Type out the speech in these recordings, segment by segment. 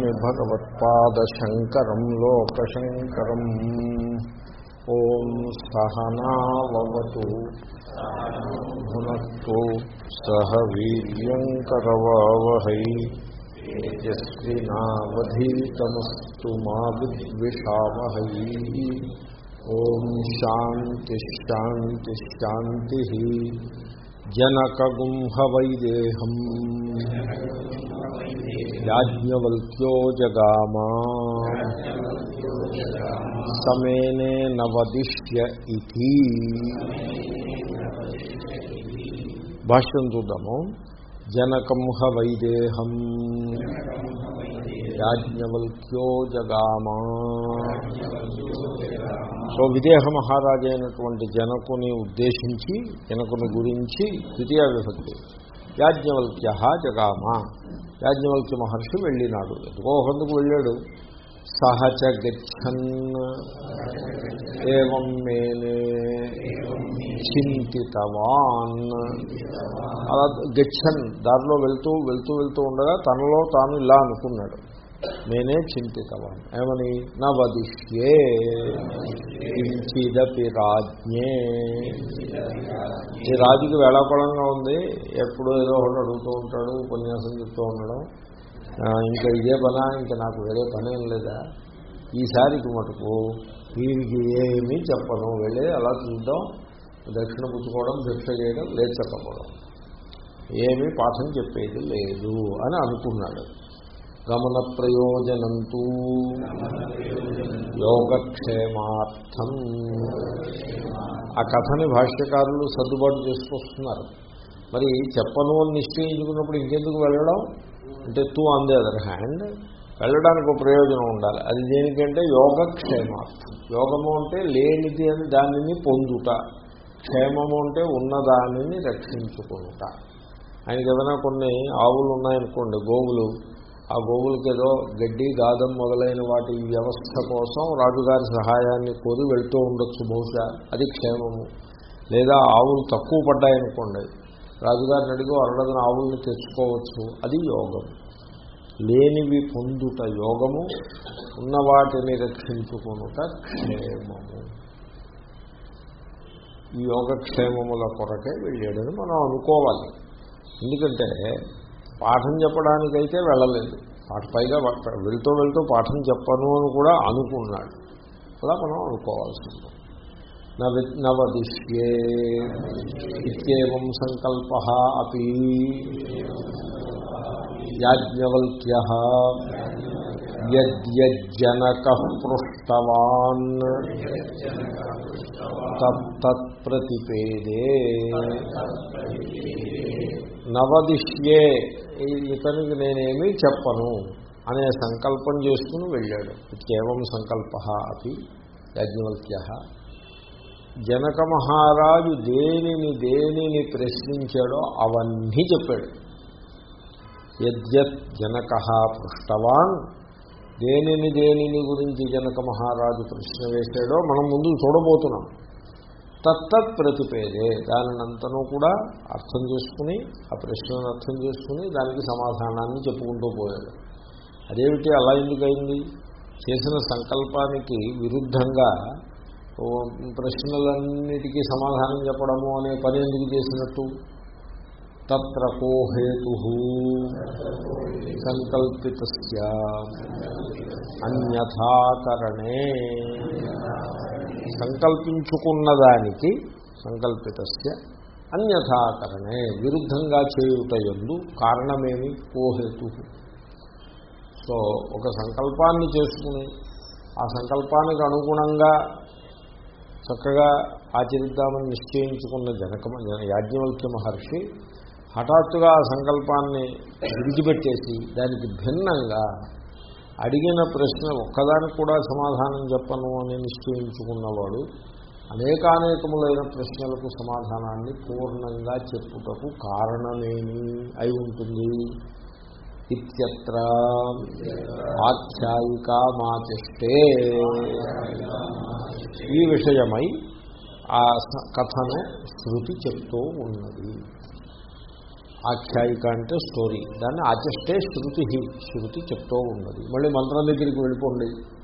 నమామి భగవత్పాదశంకరం లోకశంకరం. ఓం సహనావతు భునత్తు సహ వీర్యంకరవహై తేజస్వినావధీతమస్తు మా విద్విషావహై. ఓం శాంతి శాంతి శాంతి. జనకగుంహవైదేహం యాజ్ఞవల్క్యో జగామా. సమేనే నవదిష్య ఇది భాష్యం చూద్దాము. జనకంహ వైదేహం. యాజ్ఞవల్క్యో జగామా. సో విదేహ మహారాజు అయినటువంటి జనకుని ఉద్దేశించి జనకుని గురించి ద్వితీయ విభక్తి. యాజ్ఞవల్క్య జగామా. యాజ్ఞవల్క్య మహర్షి వెళ్ళినాడు. ఎందుకో వెళ్ళాడు. సహచ గచ్చన్ ఏం మేనే చింతితవాన్. అలా గచ్చన్ దారిలో వెళ్తూ వెళ్తూ వెళ్తూ ఉండగా తనలో తాను ఇలా అనుకున్నాడు. నేనే చింతితవాన్. ఏమని? నా వదిష్యే కించిదపి రాజ్ఞే ఈ రాజుకి వేళాకోళంగా ఉంది. ఎప్పుడో ఏదో ఒకటి అడుగుతూ ఉంటాడు ఉపన్యాసం చెప్తూ ఉండడం. ఇంకా ఇదే పనా ఇంకా నాకు వేరే పనేం లేదా? ఈసారికి మటుకు వీరికి ఏమీ చెప్పను. వెళ్ళి అలా చూద్దాం. దక్షిణ పుచ్చుకోవడం భిక్ష చేయడం లేదు చెప్పకపోవడం ఏమీ పాఠం చెప్పేది లేదు అని అనుకున్నాడు. గమన ప్రయోజనంతూ యోగక్షేమార్థం. ఆ కథని భాష్యకారులు సర్దుబాటు చేసుకొస్తున్నారు. మరి చెప్పను అని నిశ్చయించుకున్నప్పుడు ఇంకెందుకు వెళ్ళడం? అంటే తూ ఆన్ ది అదర్ హ్యాండ్ వెళ్ళడానికి ఒక ప్రయోజనం ఉండాలి. అది దేనికంటే యోగక్షేమార్థం. యోగము అంటే లేనిది అని దానిని పొందుట. క్షేమము అంటే ఉన్నదానిని రక్షించుకుంట ఆయనకి ఏదైనా కొన్ని ఆవులు ఉన్నాయనుకోండి గోవులు ఆ గోవులకేదో గడ్డి గాదం మొదలైన వాటి వ్యవస్థ కోసం రాజుగారి సహాయాన్ని కోరి వెళ్తూ ఉండొచ్చు బహుశా. అది క్షేమము. లేదా ఆవులు తక్కువ పడ్డాయనుకోండి. రాజుగారిని అడిగి అరడదన ఆవుల్ని తెచ్చుకోవచ్చు. అది యోగం. లేనివి పొందుట యోగము ఉన్న వాటిని రక్షించుకునుట క్షేమము. ఈ యోగక్షేమముల కొరకే వెళ్ళాడని మనం అనుకోవాలి. ఎందుకంటే పాఠం చెప్పడానికైతే వెళ్ళలేదు. పాట పైగా వెళ్తూ వెళ్తూ పాఠం చెప్పను అని కూడా అనుకున్నాడు. అలా మనం అనుకోవాల్సింది. నవదిష్యే ఇత్యేవం సంకల్ప అపి యాజ్ఞవల్క్య యజ్జనక పృష్టవాన్ తత్ప్రతిపేదే నవదిష్యే ఇతనికి నేనేమీ చెప్పను అనే సంకల్పం చేసుకుని వెళ్ళాడు. కేవలం సంకల్ప అది యాజ్ఞవల్క్య. జనక మహారాజు దేనిని దేనిని ప్రశ్నించాడో అవన్నీ చెప్పాడు. యద్యత్ జనక పృష్టవాన్. దేనిని దేనిని గురించి జనక మహారాజు ప్రశ్న వేశాడో మనం ముందు చూడబోతున్నాం. తత్తత్ ప్రతిపేదే దానినంతనూ కూడా అర్థం చేసుకుని ఆ ప్రశ్నను అర్థం చేసుకుని దానికి సమాధానాన్ని చెప్పుకుంటూ పోయాడు. అదేమిటి? అలా ఎందుకైంది చేసిన సంకల్పానికి విరుద్ధంగా ప్రశ్నలన్నిటికీ సమాధానం చెప్పడము అనే పని ఎందుకు చేసినట్టు? తత్ర కోహేతు సంకల్పిత అన్యథాకరణే సంకల్పించుకున్నదానికి సంకల్పిత అన్యథాకరణే విరుద్ధంగా చేయుటయందు కారణమేమి? కోహేతు సో ఒక సంకల్పాన్ని చేసుకుని ఆ సంకల్పానికి అనుగుణంగా చక్కగా ఆచరిద్దామని నిశ్చయించుకున్న జనక యాజ్ఞవల్క్య మహర్షి హఠాత్తుగా ఆ సంకల్పాన్ని విడిచిపెట్టేసి దానికి భిన్నంగా అడిగిన ప్రశ్న ఒక్కదానికి కూడా సమాధానం చెప్పను అని నిశ్చయించుకున్నవాడు అనేకానేకములైన ప్రశ్నలకు సమాధానాన్ని పూర్ణంగా చెప్పుటకు కారణమేమి అయి ఉంటుంది? ఇత్యత్ర ఆఖ్యాయిక మాచిష్టే ఈ విషయమై ఆ కథను శృతి చెప్తూ ఉన్నది. ఆఖ్యాయిక అంటే స్టోరీ. దాన్ని ఆచష్టే శృతి శృతి చెప్తూ ఉన్నది. మళ్ళీ మంత్రం దగ్గరికి వెళ్ళిపోండి.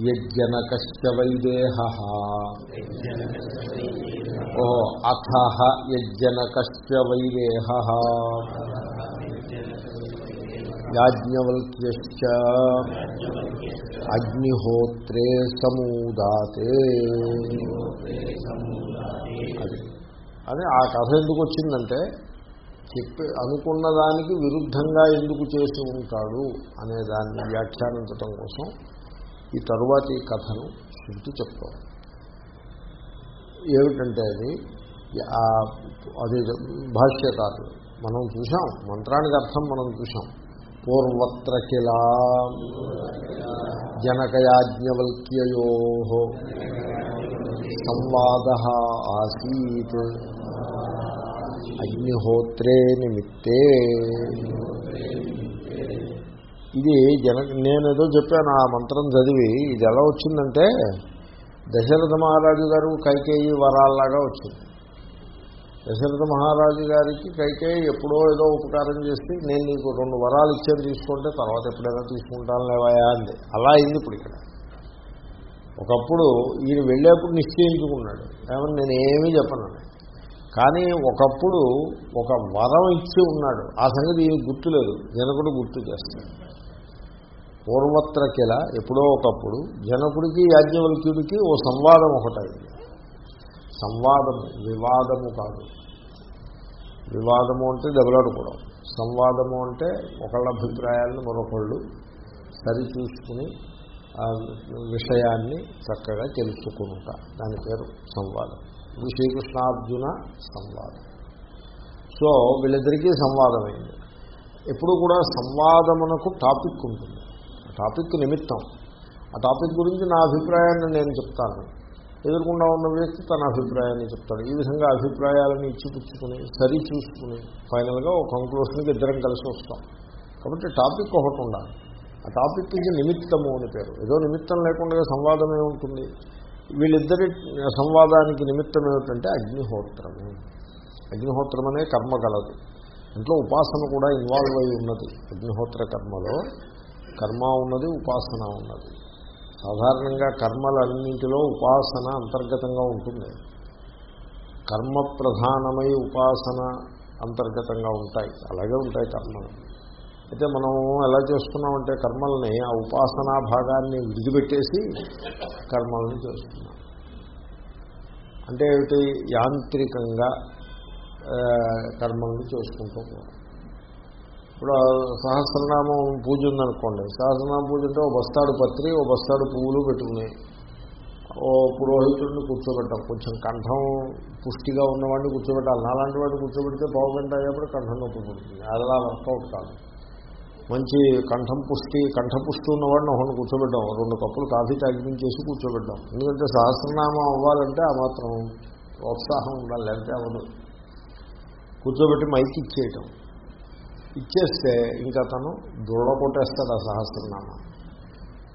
యజ్జనకశ్చ వైదేహ ఓ అథ యజ్జనకశ్చ వైదేహ యాజ్ఞవల్క్యశ్చ. అగ్నిహోత్రే సమూదాతే. అది. అని ఆ కథ ఎందుకు వచ్చిందంటే చెప్పి అనుకున్న దానికి విరుద్ధంగా ఎందుకు చేసి ఉంటాడు అనే దాన్ని వ్యాఖ్యానించటం కోసం ఈ తరువాతి కథను శృతి చెప్తాం ఏమిటంటే అది అది భాష్యకారు మనం చూసాం మంత్రానికి అర్థం మనం చూసాం పూర్వత్ర కిలా జనకయాజ్ఞవల్క్యయో సంవాద ఆసీత్ అగ్నిహోత్రే నిమిత్తే. ఇది జన నేనేదో చెప్పాను ఆ మంత్రం చదివి ఇది ఎలా వచ్చిందంటే దశరథ మహారాజు గారు కైకేయి వరాల్లాగా వచ్చింది. దశరథ మహారాజు గారికి కైకేయి ఎప్పుడో ఏదో ఉపకారం చేసి నేను నీకు రెండు వరాలు ఇచ్చాను తీసుకుంటే తర్వాత ఎప్పుడైనా తీసుకుంటాను లేవాయా అంది. అలా అయింది ఇప్పుడు ఇక్కడ. ఒకప్పుడు ఈయన వెళ్ళేప్పుడు నిశ్చయించుకున్నాడు. ఏమన్నా నేను ఏమీ చెప్పను. కానీ ఒకప్పుడు ఒక వరం ఇచ్చి ఉన్నాడు. ఆ సంగతి ఈయన గుర్తులేదు. జనకుడు గుర్తు చేస్తాడు. పూర్వత్రకిల ఎప్పుడో ఒకప్పుడు జనకుడికి యాజ్ఞవల్క్యుడికి ఓ సంవాదం ఒకటైంది. సంవాదము వివాదము కాదు. వివాదము అంటే దెబ్బలాడుకోవడం. సంవాదము అంటే ఒకళ్ళ అభిప్రాయాలను మరొకళ్ళు సరిచూసుకుని ఆ విషయాన్ని చక్కగా తెలుసుకుంటా దాని పేరు సంవాదం. ఇది శ్రీకృష్ణార్జున సంవాదం. సో వీళ్ళిద్దరికీ సంవాదమైంది. ఎప్పుడు కూడా సంవాదమునకు టాపిక్ ఉంటుంది. ఆ టాపిక్ నిమిత్తం. ఆ టాపిక్ గురించి నా అభిప్రాయాన్ని నేను చెప్తాను. ఎదుర్కొండా ఉన్న వ్యక్తి తన అభిప్రాయాన్ని చెప్తాడు. ఈ విధంగా అభిప్రాయాలను ఇచ్చిపుచ్చుకుని సరి చూసుకుని ఫైనల్గా ఒక కంక్లూషన్కి ఇద్దరం కలిసి వస్తాం. కాబట్టి టాపిక్ ఒకటి ఉండాలి. ఆ టాపిక్కి నిమిత్తము అని పేరు. ఏదో నిమిత్తం లేకుండా సంవాదమే ఉంటుంది. వీళ్ళిద్దరి సంవాదానికి నిమిత్తం ఏమిటంటే అగ్నిహోత్రము. అగ్నిహోత్రం అనే కర్మ కలదు ఇంట్లో ఉపాసన కూడా ఇన్వాల్వ్ అయి ఉన్నది. అగ్నిహోత్ర కర్మలో కర్మ ఉన్నది ఉపాసన ఉన్నది. సాధారణంగా కర్మలన్నింటిలో ఉపాసన అంతర్గతంగా ఉంటుంది. కర్మ ప్రధానమై ఉపాసన అంతర్గతంగా ఉంటాయి. అలాగే ఉంటాయి కర్మలు. అయితే మనం ఎలా చేస్తున్నామంటే కర్మల్ని ఆ ఉపాసనా భాగాన్ని విడిచిపెట్టేసి కర్మల్ని చేస్తున్నాం. అంటే ఏమిటి? యాంత్రికంగా కర్మల్ని చేసుకుంటూ పోవడం ఇప్పుడు సహస్రనామం పూజ ఉందనుకోండి. సహస్రనామం పూజ అంటే ఓ బస్తాడు పత్రి ఓ బస్తాడు పువ్వులు పెట్టుకుని ఓ పురోహితుడిని కూర్చోబెట్టాం. కొంచెం కంఠం పుష్టిగా ఉన్నవాడిని కూర్చోబెట్టాలి. అలాంటి వాడిని కూర్చోబెడితే పావు గంట అయ్యేప్పుడు కంఠం నొప్పి పుడుతుంది. అలా వర్కౌట్ కాదు. మంచి కంఠం పుష్టి కంఠపుష్టి ఉన్నవాడిని ఒకరిని కూర్చోబెట్టాం. రెండు కప్పులు కాఫీ తాగిపించేసి కూర్చోబెట్టాం. ఎందుకంటే సహస్రనామం అవ్వాలంటే ఆ మాత్రం ప్రోత్సాహం ఉండాలి లేకపోతే అవ్వదు. కూర్చోబెట్టి మైకి ఇచ్చేయటం. ఇచ్చేస్తే ఇంకా తను దృఢ కొట్టేస్తాడు ఆ సహస్రనామం.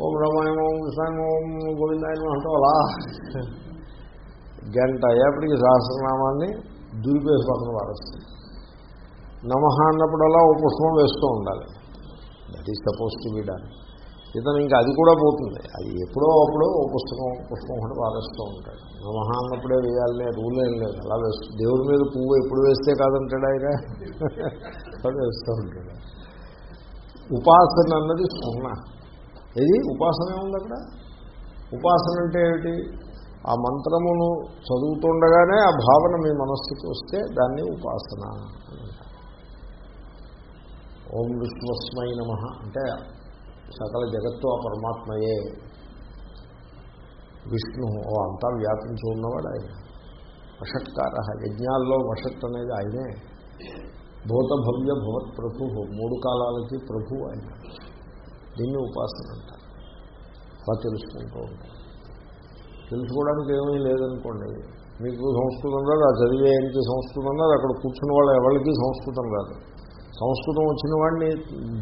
ఓం రామాయణం ఓం కృష్ణాయనం ఓం గోవిందాయనం అంటూ అలా. గంట అయ్యేపటికి సహస్రనామాన్ని దురిపేసి పక్కన పారేస్తుంది నమః అన్నప్పుడల్లా ఓ పుష్పం వేస్తూ ఉండాలి. That is supposed to be done ఇతను ఇంకా అది కూడా పోతుంది. అది ఎప్పుడో అప్పుడో ఓ పుస్తకం పుష్పం ఒకటి పారేస్తూ ఉంటాడు. నమహ అన్నప్పుడే వేయాలనే రూల్ ఏం లేదు. అలా వేస్తుంది దేవుడి మీద పువ్వు ఎప్పుడు వేస్తే కాదంటాడు ఆయన? అలా వేస్తూ ఉంటాడు. ఉపాసన అన్నది సున్న ఏది? ఉపాసన ఏముంది అక్కడ? ఉపాసన అంటే ఏమిటి? ఆ మంత్రమును చదువుతుండగానే ఆ భావన మీ మనస్సుకి వస్తే దాన్ని ఉపాసన అని ఓం విశ్వస్మై నమ. అంటే సకల జగత్తు ఆ పరమాత్మయే. విష్ణు ఓ అంతా వ్యాపించి ఉన్నవాడు ఆయన? వషత్కార యజ్ఞాల్లో వషత్ అనేది ఆయనే. భూత భవ్య భవత్ ప్రభు. మూడు కాలాలకి ప్రభు ఆయన. దీన్ని ఉపాసన అంటారు. అలా తెలుసుకుంటూ ఉంటారు. తెలుసుకోవడానికి ఏమీ లేదనుకోండి. మీకు సంస్కృతం రాదు. ఆ చదివేయడానికి సంస్కృతం రాదు. అక్కడ కూర్చున్న వాళ్ళు ఎవరికి సంస్కృతం రాదు. సంస్కృతం వచ్చిన వాడిని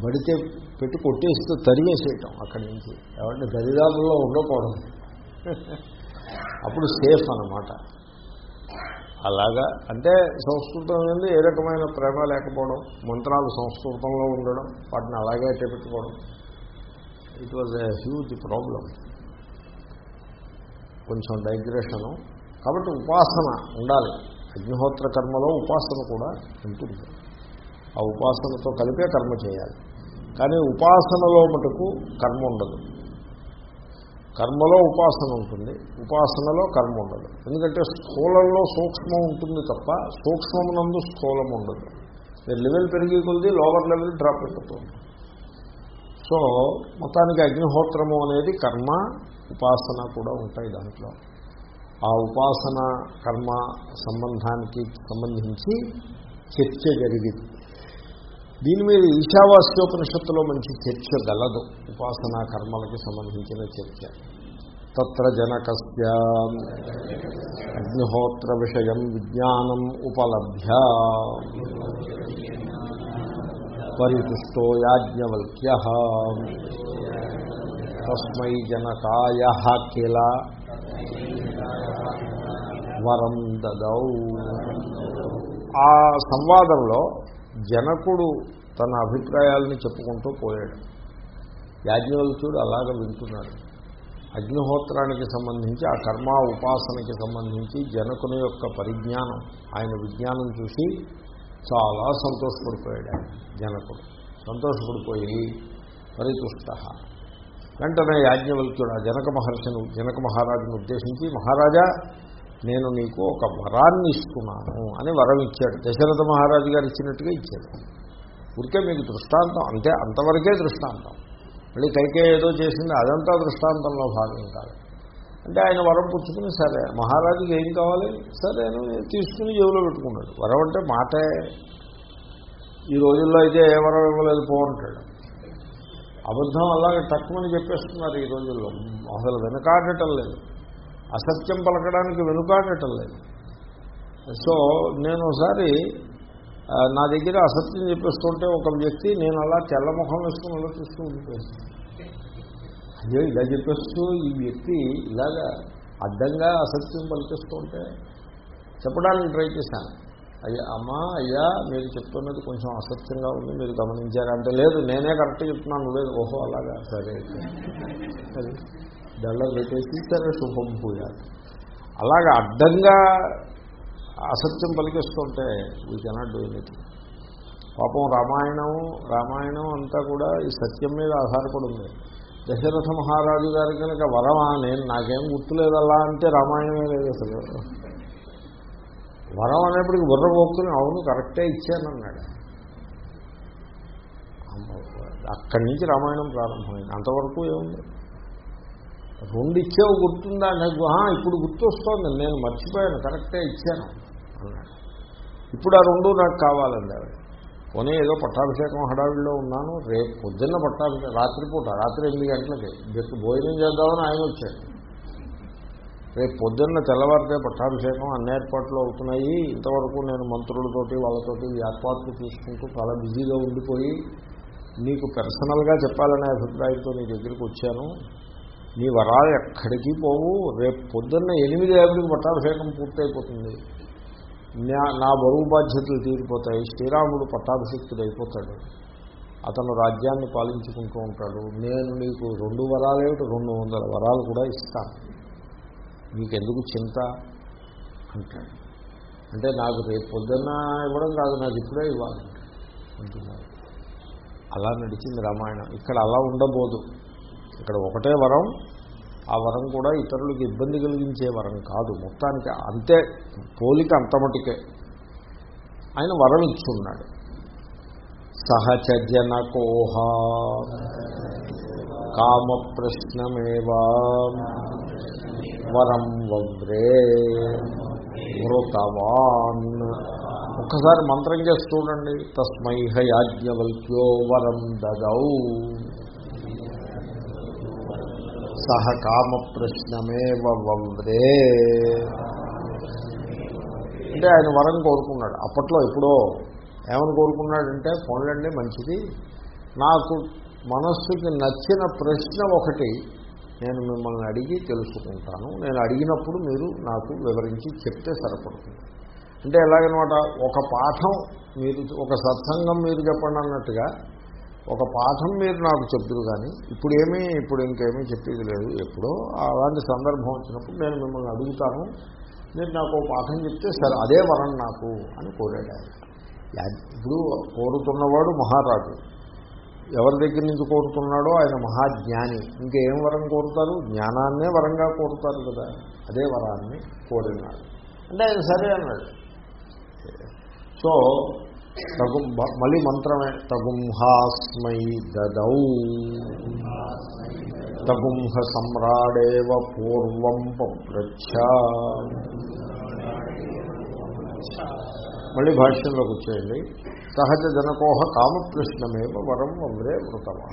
బడితే పెట్టి కొట్టేస్తూ తరిమేసేయటం అక్కడి నుంచి. ఎవరిని దరిదాపుల్లో ఉండకూడదు అప్పుడు సేఫ్ అనమాట అలాగా. అంటే సంస్కృతం అనేది ఏ రకమైన ప్రేమ లేకపోవడం మంత్రాలు సంస్కృతంలో ఉండడం వాటిని అలాగే పెట్టుకోవడం it was a huge problem కొంచెం డైగ్రెషను కాబట్టి ఉపాసన ఉండాలి. అగ్నిహోత్ర కర్మలో ఉపాసన కూడా ఉంటుంది. ఆ ఉపాసనతో కలిపే కర్మ చేయాలి. కానీ ఉపాసనలో మటుకు కర్మ ఉండదు. కర్మలో ఉపాసన ఉంటుంది ఉపాసనలో కర్మ ఉండదు. ఎందుకంటే స్థూలంలో సూక్ష్మం ఉంటుంది తప్ప సూక్ష్మమునందు స్థూలం ఉండదు. మీరు లెవెల్ పెరిగి కొద్ది లోవర్ లెవెల్ డ్రాప్ అయిపోతుంది. సో మొత్తానికి అగ్నిహోత్రము అనేది కర్మ ఉపాసన కూడా ఉంటాయి దాంట్లో. ఆ ఉపాసన కర్మ సంబంధానికి సంబంధించి చర్చ జరిగింది. దీని మీద ఈశావాస్యోపనిషత్తులో మంచి చర్చ గలదు. ఉపాసనా కర్మలకు సంబంధించిన చర్చ. తత్ర జనకస్య అగ్నిహోత్ర విషయం విజ్ఞానం ఉపలభ్య. పరితుష్టో యాజ్ఞవల్క్య. తస్మై జనకాయ కిల వరం దదౌ. ఆ సంవాదంలో జనకుడు తన అభిప్రాయాలని చెప్పుకుంటూ పోయాడు. యాజ్ఞవల్క్యుడు అలాగ వింటున్నాడు. అగ్నిహోత్రానికి సంబంధించి ఆ కర్మ ఉపాసనకి సంబంధించి జనకుని యొక్క పరిజ్ఞానం ఆయన విజ్ఞానం చూసి చాలా సంతోషపడిపోయాడు ఆయన జనకుడు. సంతోషపడిపోయి పరితుష్ట. వెంటనే యాజ్ఞవల్క్యుడు ఆ జనక మహర్షిని జనక మహారాజును ఉద్దేశించి మహారాజా నేను నీకు ఒక వరాన్ని ఇస్తున్నాను అని వరం ఇచ్చాడు. దశరథ మహారాజు గారు ఇచ్చినట్టుగా ఇచ్చాడు. ఊరికే మీకు దృష్టాంతం అంటే అంతవరకే దృష్టాంతం. మళ్ళీ కైకే ఏదో చేసింది అదంతా దృష్టాంతంలో భాగం కాదు. అంటే ఆయన వరం పుచ్చుకుని సరే మహారాజుకి ఏం కావాలి? సరే తీసుకుని జేబులో పెట్టుకున్నాడు. వరం అంటే మాటే. ఈ రోజుల్లో అయితే ఏ వరం ఇవ్వలేదు పోంటాడు అబద్ధం అలాగే తక్కువని చెప్పేస్తున్నారు ఈ రోజుల్లో. అసలు వెనకాడటం లేదు. అసత్యం పలకడానికి వెనుకాడటం లేదు. సో నేను ఒకసారి నా దగ్గర అసత్యం చెప్పేస్తుంటే ఒక వ్యక్తి నేను అలా తెల్లముఖం వేసుకుని అలా చూస్తూ ఉండిపోయాను. ఇలా చెప్పేస్తూ ఈ వ్యక్తి ఇలాగా అడ్డంగా అసత్యం పలికిస్తుంటే చెప్పడానికి ట్రై చేశాను. అయ్యా అమ్మా అయ్యా మీరు చెప్తున్నది కొంచెం అసత్యంగా ఉంది మీరు గమనించారంటే లేదు నేనే కరెక్ట్ చెప్తున్నాను లేదు ఓహో అలాగా సరే సరే. దళ్ళ పెట్టేసి సరే శుభం పూయాలి అలాగా అడ్డంగా అసత్యం పలికిస్తుంటే వీ కెనాట్ డూ ఎనీథింగ్ పాపం రామాయణం రామాయణం అంతా కూడా ఈ సత్యం మీద ఆధారపడి ఉంది దశరథ మహారాజు గారి కనుక వరమా? నేను నాకేం గుర్తులేదల్లా అంటే రామాయణమే లేదు అసలు. వరం అనేప్పటికి బుర్ర పోక్కుని అవును కరెక్టే ఇచ్చానన్నాడు. అక్కడి నుంచి రామాయణం ప్రారంభమైంది. అంతవరకు ఏముంది? రెండు ఇచ్చేవి గుర్తుందా? నాకు ఇప్పుడు గుర్తొస్తోంది. నేను మర్చిపోయాను. కరెక్టే ఇచ్చాను. అన్నాడు. ఇప్పుడు ఆ రెండు నాకు కావాలండి అవి. పోనీ ఏదో పట్టాభిషేకం హడావిడిలో ఉన్నాను. రేపు పొద్దున్న పట్టాభిషేకం రాత్రిపూట రాత్రి ఎనిమిది గంటలకి. జస్ట్ భోజనం చేద్దామని ఆయన వచ్చాడు. రేపు పొద్దున్న తెల్లవారితే పట్టాభిషేకం అన్ని ఏర్పాట్లు అవుతున్నాయి. ఇంతవరకు నేను మంత్రులతోటి వాళ్ళతోటి ఏర్పాట్లు చూసుకుంటూ చాలా బిజీగా ఉండిపోయి నీకు పర్సనల్గా చెప్పాలనే అభిప్రాయంతో నీ దగ్గరికి వచ్చాను. నీ వరాలు ఎక్కడికి పోవు. రేపు పొద్దున్న ఎనిమిది యాభైకి పట్టాభిషేకం పూర్తయిపోతుంది. నా నా బరువు బాధ్యతలు తీరిపోతాయి. శ్రీరాముడు పట్టాభిషిక్తుడు అయిపోతాడు. అతను రాజ్యాన్ని పాలించుకుంటూ ఉంటాడు. నేను నీకు రెండు వరాలేమిటి రెండు వందల వరాలు కూడా ఇస్తాను నీకెందుకు చింత? అంటాడు. అంటే నాకు రేపు పొద్దున్న ఇవ్వడం కాదు నాకు ఇప్పుడే ఇవ్వాలి. అంటున్నారు అలా నడిచింది రామాయణం. ఇక్కడ అలా ఉండబోదు. ఇక్కడ ఒకటే వరం ఆ వరం కూడా ఇతరులకు ఇబ్బంది కలిగించే వరం కాదు. మొత్తానికి అంతే పోలిక అంతమటికే ఆయన వరం ఇచ్చున్నాడు. సహచ కోహ కామ ప్రశ్నమేవా వరం వవ్రే మృతవాన్ ఒక్కసారి మంత్రం చేసి చూడండి. తస్మై హయాజ్ఞవల్క్యో వరం దదౌ. సహ కామ ప్రశ్నమే వవ్రే. అంటే ఆయన వరం కోరుకున్నాడు. అప్పట్లో ఎప్పుడో ఏమని కోరుకున్నాడంటే పోన్లండి మంచిది. నాకు మనస్సుకి నచ్చిన ప్రశ్న ఒకటి నేను మిమ్మల్ని అడిగి తెలుసుకుంటాను. నేను అడిగినప్పుడు మీరు నాకు వివరించి చెప్తే సరిపడుతుంది. అంటే ఎలాగనమాట ఒక పాఠం మీరు ఒక సత్సంగం మీరు చెప్పండి అన్నట్టుగా ఒక పాఠం మీరు నాకు చెప్తురు కానీ ఇప్పుడు ఏమీ ఇప్పుడు ఇంకేమీ చెప్పేది లేదు. ఎప్పుడో అలాంటి సందర్భం వచ్చినప్పుడు నేను మిమ్మల్ని అడుగుతాను మీరు నాకు ఒక పాఠం చెప్తే సరే అదే వరం నాకు అని కోరాడు ఆయన. ఇప్పుడు కోరుతున్నవాడు మహారాజు. ఎవరి దగ్గర నుంచి కోరుతున్నాడో ఆయన మహాజ్ఞాని. ఇంకేం వరం కోరుతారు? జ్ఞానాన్నే వరంగా కోరుతారు కదా. అదే వరాన్ని కోరినాడు. అంటే ఆయన సరే అన్నాడు. సో తగు మళ్ళీ మంత్రమే. తగుంహాస్మై దదౌ. తగుంహ సమ్రాడేవ పూర్వం పప్రచ్ఛ. మళ్ళీ భాష్యంలోకి వచ్చేయండి సహజ జనకోహ కామప్రశ్నమేవ వరం వమ్రే వృతమా.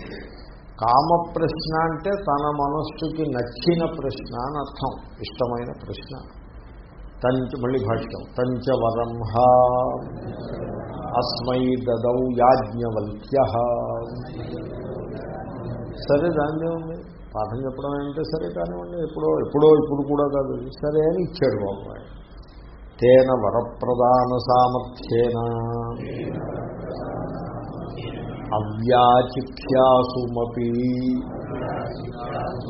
కామప్రశ్న అంటే తన మనస్సుకి నచ్చిన ప్రశ్న అని అర్థం. ఇష్టమైన ప్రశ్న. తంచ మళ్ళీ భాష్యం. తంచ వరం అస్మై దదౌ యాజ్ఞవల్క్య. సరే దానిదే ఉంది. పాఠం చెప్పడం ఏంటంటే సరే కానివ్వండి ఎప్పుడో ఎప్పుడో ఇప్పుడు కూడా కాదు. సరే అని ఇచ్చాడు బాబు ఆయన. తేన వరప్రదాన సామర్థ్యేన. అవ్యాచిక్ష్యాసుమీ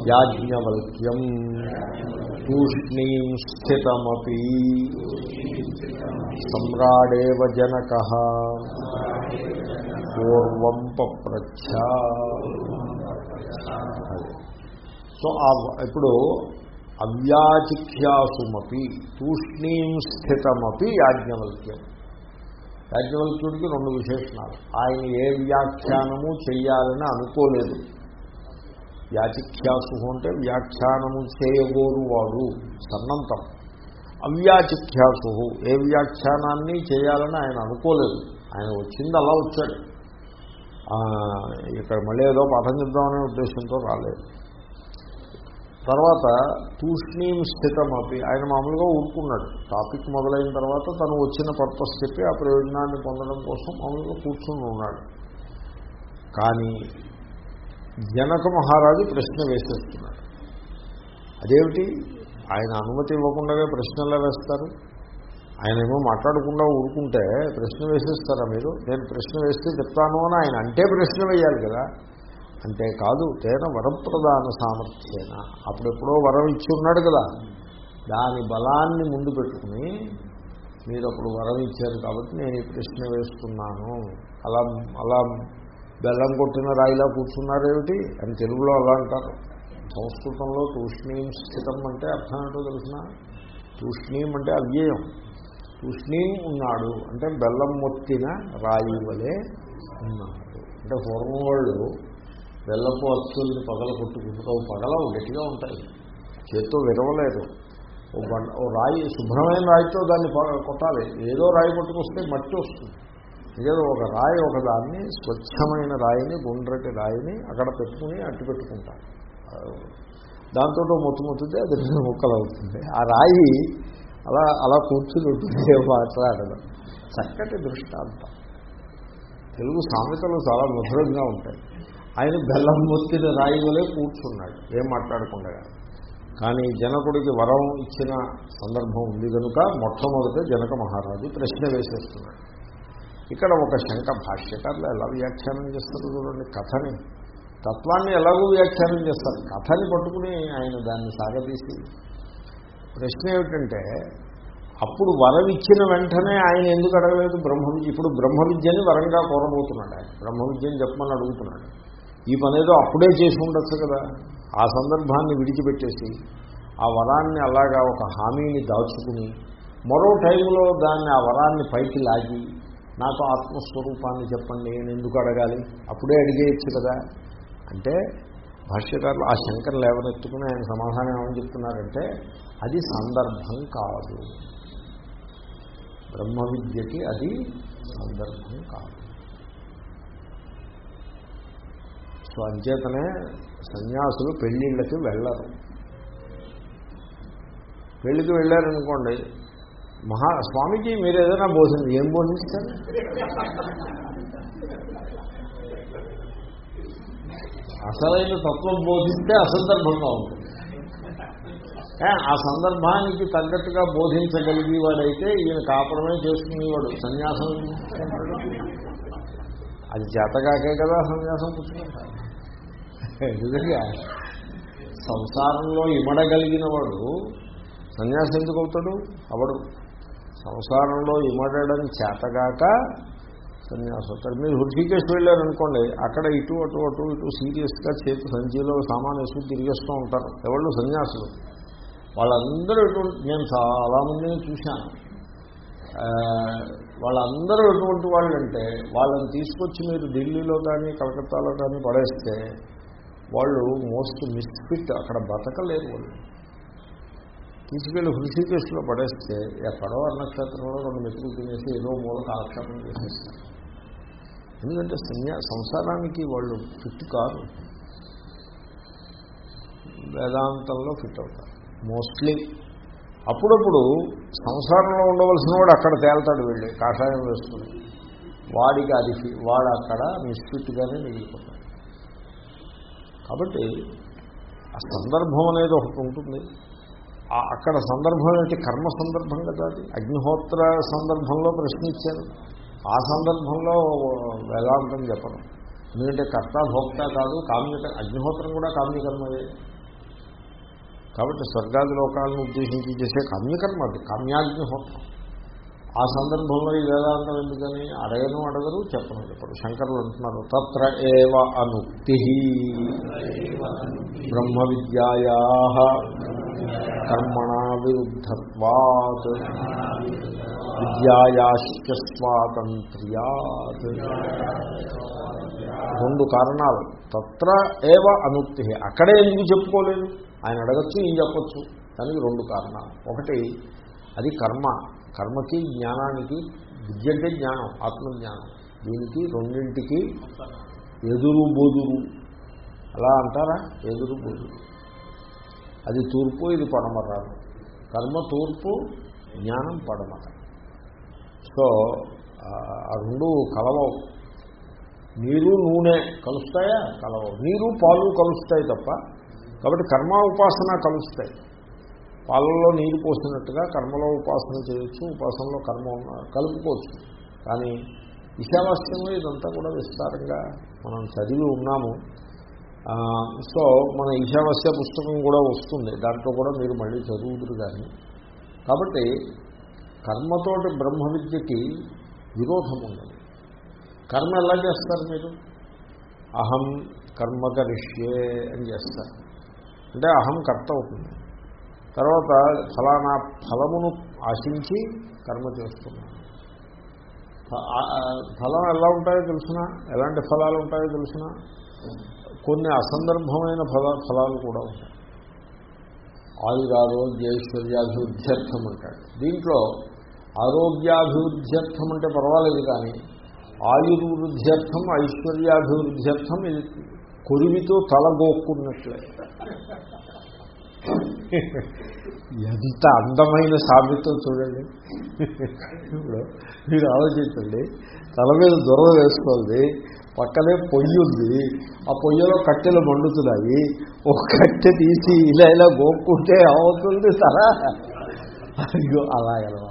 యాజ్ఞవల్క్యం. తూష్ణీం స్థితమీ సమ్రాడేవ జనక పూర్వం పప్రచ్ఛ సో ఇప్పుడు అవ్యాచిఖ్యాసుమపి తూష్ణీం స్థితమపి యాజ్ఞవల్క్యం. యాజ్ఞవల్క్యుడికి రెండు విశేషణాలు. ఆయన ఏ వ్యాఖ్యానము చెయ్యాలని అనుకోలేదు. యాచిఖ్యాసు అంటే వ్యాఖ్యానము చేయగోరువాడు సన్నంతం. అవ్యాచిఖ్యాసు ఏ వ్యాఖ్యానాన్ని చేయాలని ఆయన అనుకోలేదు. ఆయన వచ్చింది అలా వచ్చాడు. ఇక్కడ మళ్ళీ ఏదో పాఠం చెప్దామనే ఉద్దేశంతో రాలేదు. తర్వాత తూష్ణీం స్థితం అపి ఆయన మామూలుగా ఊరుకున్నాడు. టాపిక్ మొదలైన తర్వాత తను వచ్చిన పర్పస్ చెప్పి ఆ ప్రయోజనాన్ని పొందడం కోసం మామూలుగా కూర్చుని ఉన్నాడు. కానీ జనక మహారాజు ప్రశ్న వేసేస్తున్నాడు అదేమిటి? ఆయన అనుమతి ఇవ్వకుండా ప్రశ్నలు వేస్తారు. ఆయన ఏమో మాట్లాడకుండా ఊరుకుంటే ప్రశ్న వేసేస్తారా మీరు? నేను ప్రశ్న వేస్తే చెప్తాను అని ఆయన అంటే ప్రశ్న వేయాలి కదా. అంటే కాదు తేన వరప్రధాన సామర్థ్యేన. అప్పుడెప్పుడో వరం ఇచ్చి ఉన్నాడు కదా. దాని బలాన్ని ముందు పెట్టుకుని మీరు అప్పుడు వరం ఇచ్చారు కాబట్టి నేను ఈ ప్రశ్న వేస్తున్నాను. అలా అలా బెల్లం కొట్టిన రాయిలా కూర్చున్నారేమిటి అని తెలుగులో అలా అంటారు. సంస్కృతంలో తూష్ణీం స్థితం అంటే అర్థం ఏంటో తెలిసిన? తూష్ణీం అంటే అవ్యయం. తూష్ణీం ఉన్నాడు అంటే బెల్లం మొత్తిన రాయి వలె ఉన్నాడు. అంటే పూర్వం వాళ్ళు బెల్లపు అచ్చుల్ని పగల కొట్టుకుంటూ పగల గట్టిగా ఉంటాయి. చేత్తో విరవలేదు. ఓ రాయి శుభ్రమైన రాయితో దాన్ని కొట్టాలి. ఏదో రాయి కొట్టుకొస్తే మట్టి వస్తుంది. ఏదో ఒక రాయి ఒక దాన్ని స్వచ్ఛమైన రాయిని గుండ్రటి రాయిని అక్కడ పెట్టుకుని అట్టు పెట్టుకుంటారు దాంతో మొత్తు మొత్తితే అది రెండు ముక్కలు అవుతుంది. ఆ రాయి అలా అలా కూర్చుని ఉంటుంది మాట్లాడడం చక్కటి దృష్టాంతం. తెలుగు సామెతలు చాలా మధురంగా ఉంటాయి. ఆయన బెల్లం మొత్తిన రాయి వలె కూర్చున్నాడు ఏం మాట్లాడకుండా. కానీ జనకుడికి వరం ఇచ్చిన సందర్భం ఉంది కనుక మొట్టమొదట జనక మహారాజు ప్రశ్న వేసేస్తున్నాడు. ఇక్కడ ఒక శంక భాష్యకారులు ఎలా వ్యాఖ్యానం చేస్తారు చూడండి. కథని తత్వాన్ని ఎలాగో వ్యాఖ్యానం చేస్తారు. కథని పట్టుకుని ఆయన దాన్ని సాగదీసి ప్రశ్న ఏమిటంటే అప్పుడు వరం ఇచ్చిన వెంటనే ఆయన ఎందుకు అడగలేదు? బ్రహ్మ విద్య ఇప్పుడు బ్రహ్మ విద్యని వరంగా కోరబోతున్నాడు ఆయన. బ్రహ్మ విద్యని చెప్పమని అడుగుతున్నాడు. ఈ పనేదో అప్పుడే చేసి ఉండొచ్చు కదా. ఆ సందర్భాన్ని విడిచిపెట్టేసి ఆ వరాన్ని అలాగా ఒక హామీని దాచుకుని మరో టైంలో దాన్ని ఆ వరాన్ని పైకి లాగి నాకు ఆత్మస్వరూపాన్ని చెప్పండి నేను ఎందుకు అడగాలి? అప్పుడే అడిగేయచ్చు కదా. అంటే భాష్యకారులు ఆ శంకర్ లేవనెత్తుకుని ఆయన సమాధానం ఏమని చెప్తున్నారంటే అది సందర్భం కాదు. బ్రహ్మ విద్యకి అది సందర్భం కాదు. సో అంచేతనే సన్యాసులు పెళ్ళిళ్ళకి వెళ్ళరు. పెళ్ళికి వెళ్ళారనుకోండి మహా స్వామీజీ మీరు ఏదైనా బోధించి ఏం బోధించారు అసలైన తత్వం బోధిస్తే అసందర్భంగా ఉంటుంది. ఆ సందర్భానికి తగ్గట్టుగా బోధించగలిగేవాడైతే ఈయన కాపురమే చేసుకునేవాడు సన్యాసం అది చేతగాకే కదా సన్యాసం పుచ్చుకుంటాడు. నిజంగా సంసారంలో ఇమడగలిగిన వాడు సన్యాసం ఎందుకు అవుతాడు? అవడు సంసారంలో ఇమడడం చేతగాక సన్యాసం మీరు హృషికేశ్ వెళ్ళారనుకోండి అక్కడ ఇటు అటు అటు ఇటు సీరియస్గా చేతి సంచిలో సామాన్ వేసుకుని తిరిగేస్తూ ఉంటారు. ఎవళ్ళు సన్యాసులు? వాళ్ళందరూ ఎటువంటి నేను చాలామందిని చూశాను. వాళ్ళందరూ ఎటువంటి వాళ్ళు అంటే వాళ్ళని తీసుకొచ్చి మీరు ఢిల్లీలో కానీ కలకత్తాలో కానీ పడేస్తే వాళ్ళు మోస్ట్ మిస్ఫిట్ అక్కడ బతకలేరు వాళ్ళు. తీసుకెళ్ళి హృషికేశ్లో పడేస్తే ఎక్కడో అన్నక్షేత్రంలో రెండు మెతుకులు తినేసి ఏదో మూల కాలక్షేపం చేసేస్తారు. ఎందుకంటే సన్యా సంసారానికి వాళ్ళు ఫిట్ కాదు వేదాంతంలో ఫిట్ అవుతారు. మోస్ట్లీ అప్పుడప్పుడు సంసారంలో ఉండవలసిన వాడు అక్కడ తేల్తాడు వెళ్ళి కాషాయం వేసుకుని. వాడికి అది వాడు అక్కడ మిస్ఫిట్గానే మిగిలిపోతాడు. కాబట్టి ఆ సందర్భం అనేది ఒకటి ఉంటుంది. అక్కడ సందర్భం ఏమిటి? కర్మ సందర్భం కదా అది. అగ్నిహోత్ర సందర్భంలో ప్రశ్నించాను ఆ సందర్భంలో వేదాంతం చెప్పను ఎందుకంటే కర్త భోక్త కాదు కామ్యక అగ్నిహోత్రం కూడా కామ్యకర్మదే కాబట్టి స్వర్గాది లోకాలను ఉద్దేశించి చేసే కామ్యకర్మ అది కామ్యాగ్నిహోత్రం. ఆ సందర్భంలో ఈ వేదాంతం ఎందుకని? అడగను అడగరు చెప్పను చెప్పరు. శంకరులు అంటున్నారు తత్ర ఏవ అనుక్తి. బ్రహ్మ విద్యాయా. కర్మణ విరుద్ధత్వాత్ విద్యాయాశ్చ స్వాతంత్ర్యాత్. రెండు కారణాలు. తత్ర ఏవ అనుక్తి అక్కడే ఎందుకు చెప్పుకోలేదు? ఆయన అడగచ్చు ఏం చెప్పచ్చు? దానికి రెండు కారణాలు. ఒకటి అది కర్మ. కర్మకి జ్ఞానానికి విద్య అంటే జ్ఞానం ఆత్మజ్ఞానం. దీనికి రెండింటికి ఎదురు బోదురు. అలా అంటారా? ఎదురు బోదురు. అది తూర్పు ఇది పడమర కర్మ తూర్పు జ్ఞానం పడమర. సో ఆ రెండు కలవవు. నీరు నూనె కలుస్తాయా? కలవవు. నీరు పాలు కలుస్తాయి తప్ప కాబట్టి కర్మ ఉపాసన కలుస్తాయి. పాలల్లో నీరు పోసినట్టుగా కర్మలో ఉపాసన చేయొచ్చు ఉపాసనలో కర్మ కలుపుకోవచ్చు. కానీ ఈశావాస్యంలో ఇదంతా కూడా విస్తారంగా మనం చదివి ఉన్నాము. సో మన ఈశావాస్య పుస్తకం కూడా వస్తుంది. దాంట్లో కూడా మీరు మళ్ళీ చదువుతురు కానీ కాబట్టి కర్మతోటి బ్రహ్మ విద్యకి విరోధం ఉండదు కర్మ ఎలా చేస్తారు మీరు? అహం కర్మ కరిష్యే అని చేస్తారు. అంటే అహం కర్త అవుతుంది. తర్వాత ఫలానా ఫలమును ఆశించి కర్మ చేస్తున్నాను ఫలం ఎలా ఉంటాయో తెలిసిన? ఎలాంటి ఫలాలు ఉంటాయో తెలుసిన? కొన్ని అసందర్భమైన ఫల ఫలాలు కూడా ఉంటాయి. ఆయురారోగ్య ఐశ్వర్యాభివృద్ధ్యర్థం అంటాడు దీంట్లో ఆరోగ్యాభివృద్ధ్యర్థం అంటే పర్వాలేదు కానీ ఆయుర్వృద్ధ్యర్థం ఐశ్వర్యాభివృద్ధ్యర్థం ఇది కొరివితో తలగోక్కున్నట్లే. ఎంత అందమైన సామెతం చూడండి. ఇప్పుడు మీరు ఆలోచించండి. తల మీద దొరద వేసుకోండి. పక్కనే పొయ్యి ఉంది. ఆ పొయ్యిలో కట్టెలు మండుతున్నాయి. ఒక కట్టె తీసి ఇలా ఇలా గోక్కుంటే అవుతుంది తల? అయ్యో అలా ఎలా?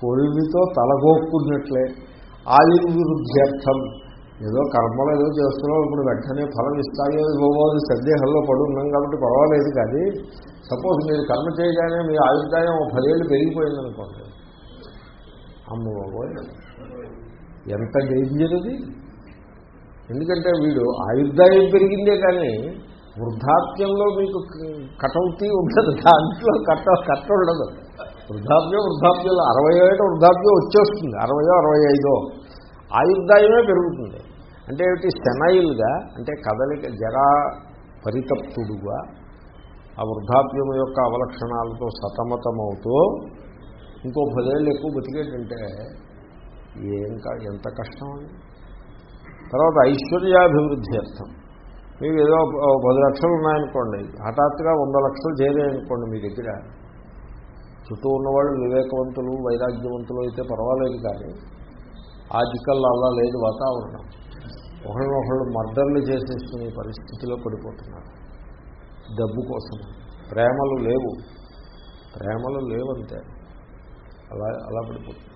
కొరివితో తలగోక్కున్నట్లే ఆయుర్వృద్ధ్యర్థం ఏదో కర్మలు ఏదో చేస్తున్నాం ఇప్పుడు వెంటనే ఫలం ఇస్తాయో ఇవ్వవో అని సందేహంలో పడున్నాం కాబట్టి పర్వాలేదు కానీ సపోజ్ మీరు కర్మ చేయగానే మీ ఆయుర్దాయం పదేళ్ళు పెరిగిపోయింది పెరిగిపోయిందనుకోండి. అమ్మ బాబోయ్ ఎంత డేంజర్ అది ఎందుకంటే వీడు ఆయుర్దాయం పెరిగిందే కానీ వృద్ధాప్యంలో మీకు కటౌతీ ఉండదు దాంట్లో కట్ట కట్ట ఉండదు. వృద్ధాప్యం వృద్ధాప్యంలో అరవై ఏట వృద్ధాప్యం వచ్చేస్తుంది అరవయో అరవై ఐదో. ఆయుర్దాయమే పెరుగుతుంది. అంటే ఏమిటి? సెనైల్గా అంటే కదలిక జరా పరితప్తుడుగా ఆ వృద్ధాప్యం యొక్క అవలక్షణాలతో సతమతమవుతూ ఇంకో పదేళ్ళు ఎక్కువ బతికేటంటే ఏం ఎంత కష్టం అది? తర్వాత ఐశ్వర్యాభివృద్ధి అర్థం. మీకు ఏదో పది లక్షలు ఉన్నాయనుకోండి హఠాత్తుగా వంద లక్షలు చేరాయనుకోండి మీ దగ్గర. చుట్టూ ఉన్నవాళ్ళు వివేకవంతులు వైరాగ్యవంతులు అయితే పర్వాలేదు కానీ ఆర్టికల్ అలా లేదు వాతావరణం. ఒకరినొకళ్ళు మర్డర్లు చేసేసుకునే పరిస్థితిలో పడిపోతున్నారు. డబ్బు కోసం. ప్రేమలు లేవు. ప్రేమలు లేవంతే అలా అలా పడిపోతుంది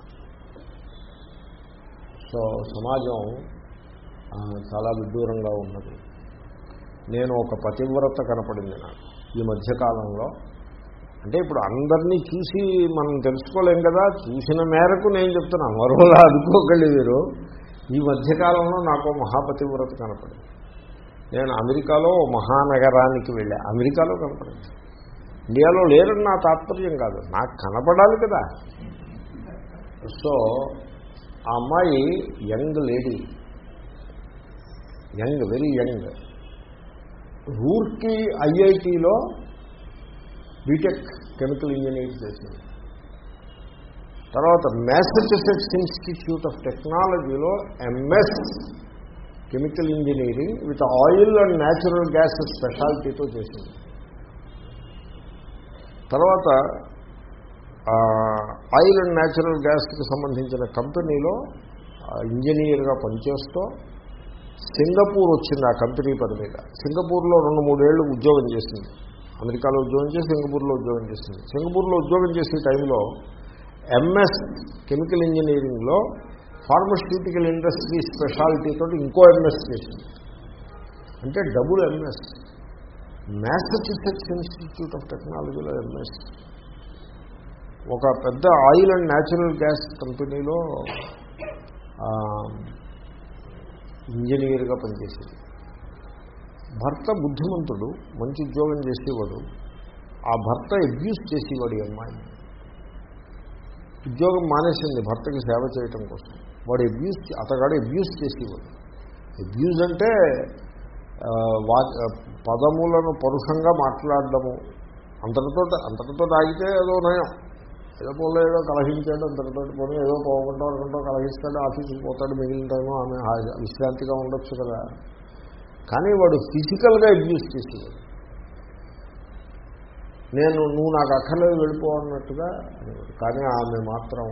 సో సమాజం చాలా విడ్డూరంగా ఉన్నది. నేను ఒక పతివ్రత కనపడింది నాకు. ఈ మధ్యకాలంలో అంటే ఇప్పుడు అందరినీ చూసి మనం తెలుసుకోలేం కదా చూసిన మేరకు నేను చెప్తున్నా మరోలా అనుకోకండి మీరు. ఈ మధ్యకాలంలో నాకు మహాపతివ్రత కనపడింది. నేను అమెరికాలో మహానగరానికి వెళ్ళా. అమెరికాలో కనపడింది. ఇండియాలో లేరని నా తాత్పర్యం కాదు. నాకు కనపడాలి కదా. సో ఆ అమ్మాయి young lady. Young very young. Roorkee ఐఐటిలో బీటెక్ కెమికల్ ఇంజనీర్ చేసింది తర్వాత మ్యాసచ్యూసెట్స్ ఇన్స్టిట్యూట్ ఆఫ్ టెక్నాలజీలో MS chemical engineering with oil and natural gas స్పెషాలిటీతో చేసింది. తర్వాత ఆయిల్ అండ్ న్యాచురల్ గ్యాస్కి సంబంధించిన కంపెనీలో ఇంజనీర్గా పనిచేస్తూ సింగపూర్ వచ్చింది ఆ కంపెనీ పని మీద. సింగపూర్లో రెండు మూడేళ్ళు ఉద్యోగం చేసింది. అమెరికాలో ఉద్యోగం చేసి సింగపూర్లో ఉద్యోగం చేసింది. సింగపూర్లో ఉద్యోగం చేసే టైంలో ఎంఎస్ కెమికల్ ఇంజనీరింగ్లో ఫార్మస్యూటికల్ ఇండస్ట్రీ స్పెషాలిటీ తోటి ఇంకో ఎంఎస్ చేసింది. అంటే double MS. Massachusetts Institute of టెక్నాలజీలో ఎంఎస్. ఒక పెద్ద ఆయిల్ అండ్ న్యాచురల్ గ్యాస్ కంపెనీలో ఇంజనీర్గా పనిచేసింది. భర్త బుద్ధిమంతుడు మంచి ఉద్యోగం చేసేవాడు ఆ భర్త అబ్యూస్ చేసేవాడు ఈ అమ్మాయిని ఉద్యోగం మానేసింది భర్తకి సేవ చేయటం కోసం. వాడు అబ్యూస్ అతగాడు అబ్యూస్ చేసేవాడు. అబ్యూజ్ అంటే వా పదములను పరుషంగా మాట్లాడడము. అంతటితో అంతటితో తాగితే ఏదో నయం. ఏదో పోలే ఏదో కలహించాడు అంతటితో పోనీ ఏదో పోకుండా అనుకుంటో కలహిస్తాడు ఆఫీస్కి పోతాడు మిగిలిన టైము ఆమె విశ్రాంతిగా ఉండొచ్చు కదా. కానీ వాడు ఫిజికల్గా అబ్యూస్ చేసేవాడు నేను నువ్వు నాకు అక్కర్లేదు వెళ్ళిపోవన్నట్టుగా కానీ ఆమె మాత్రం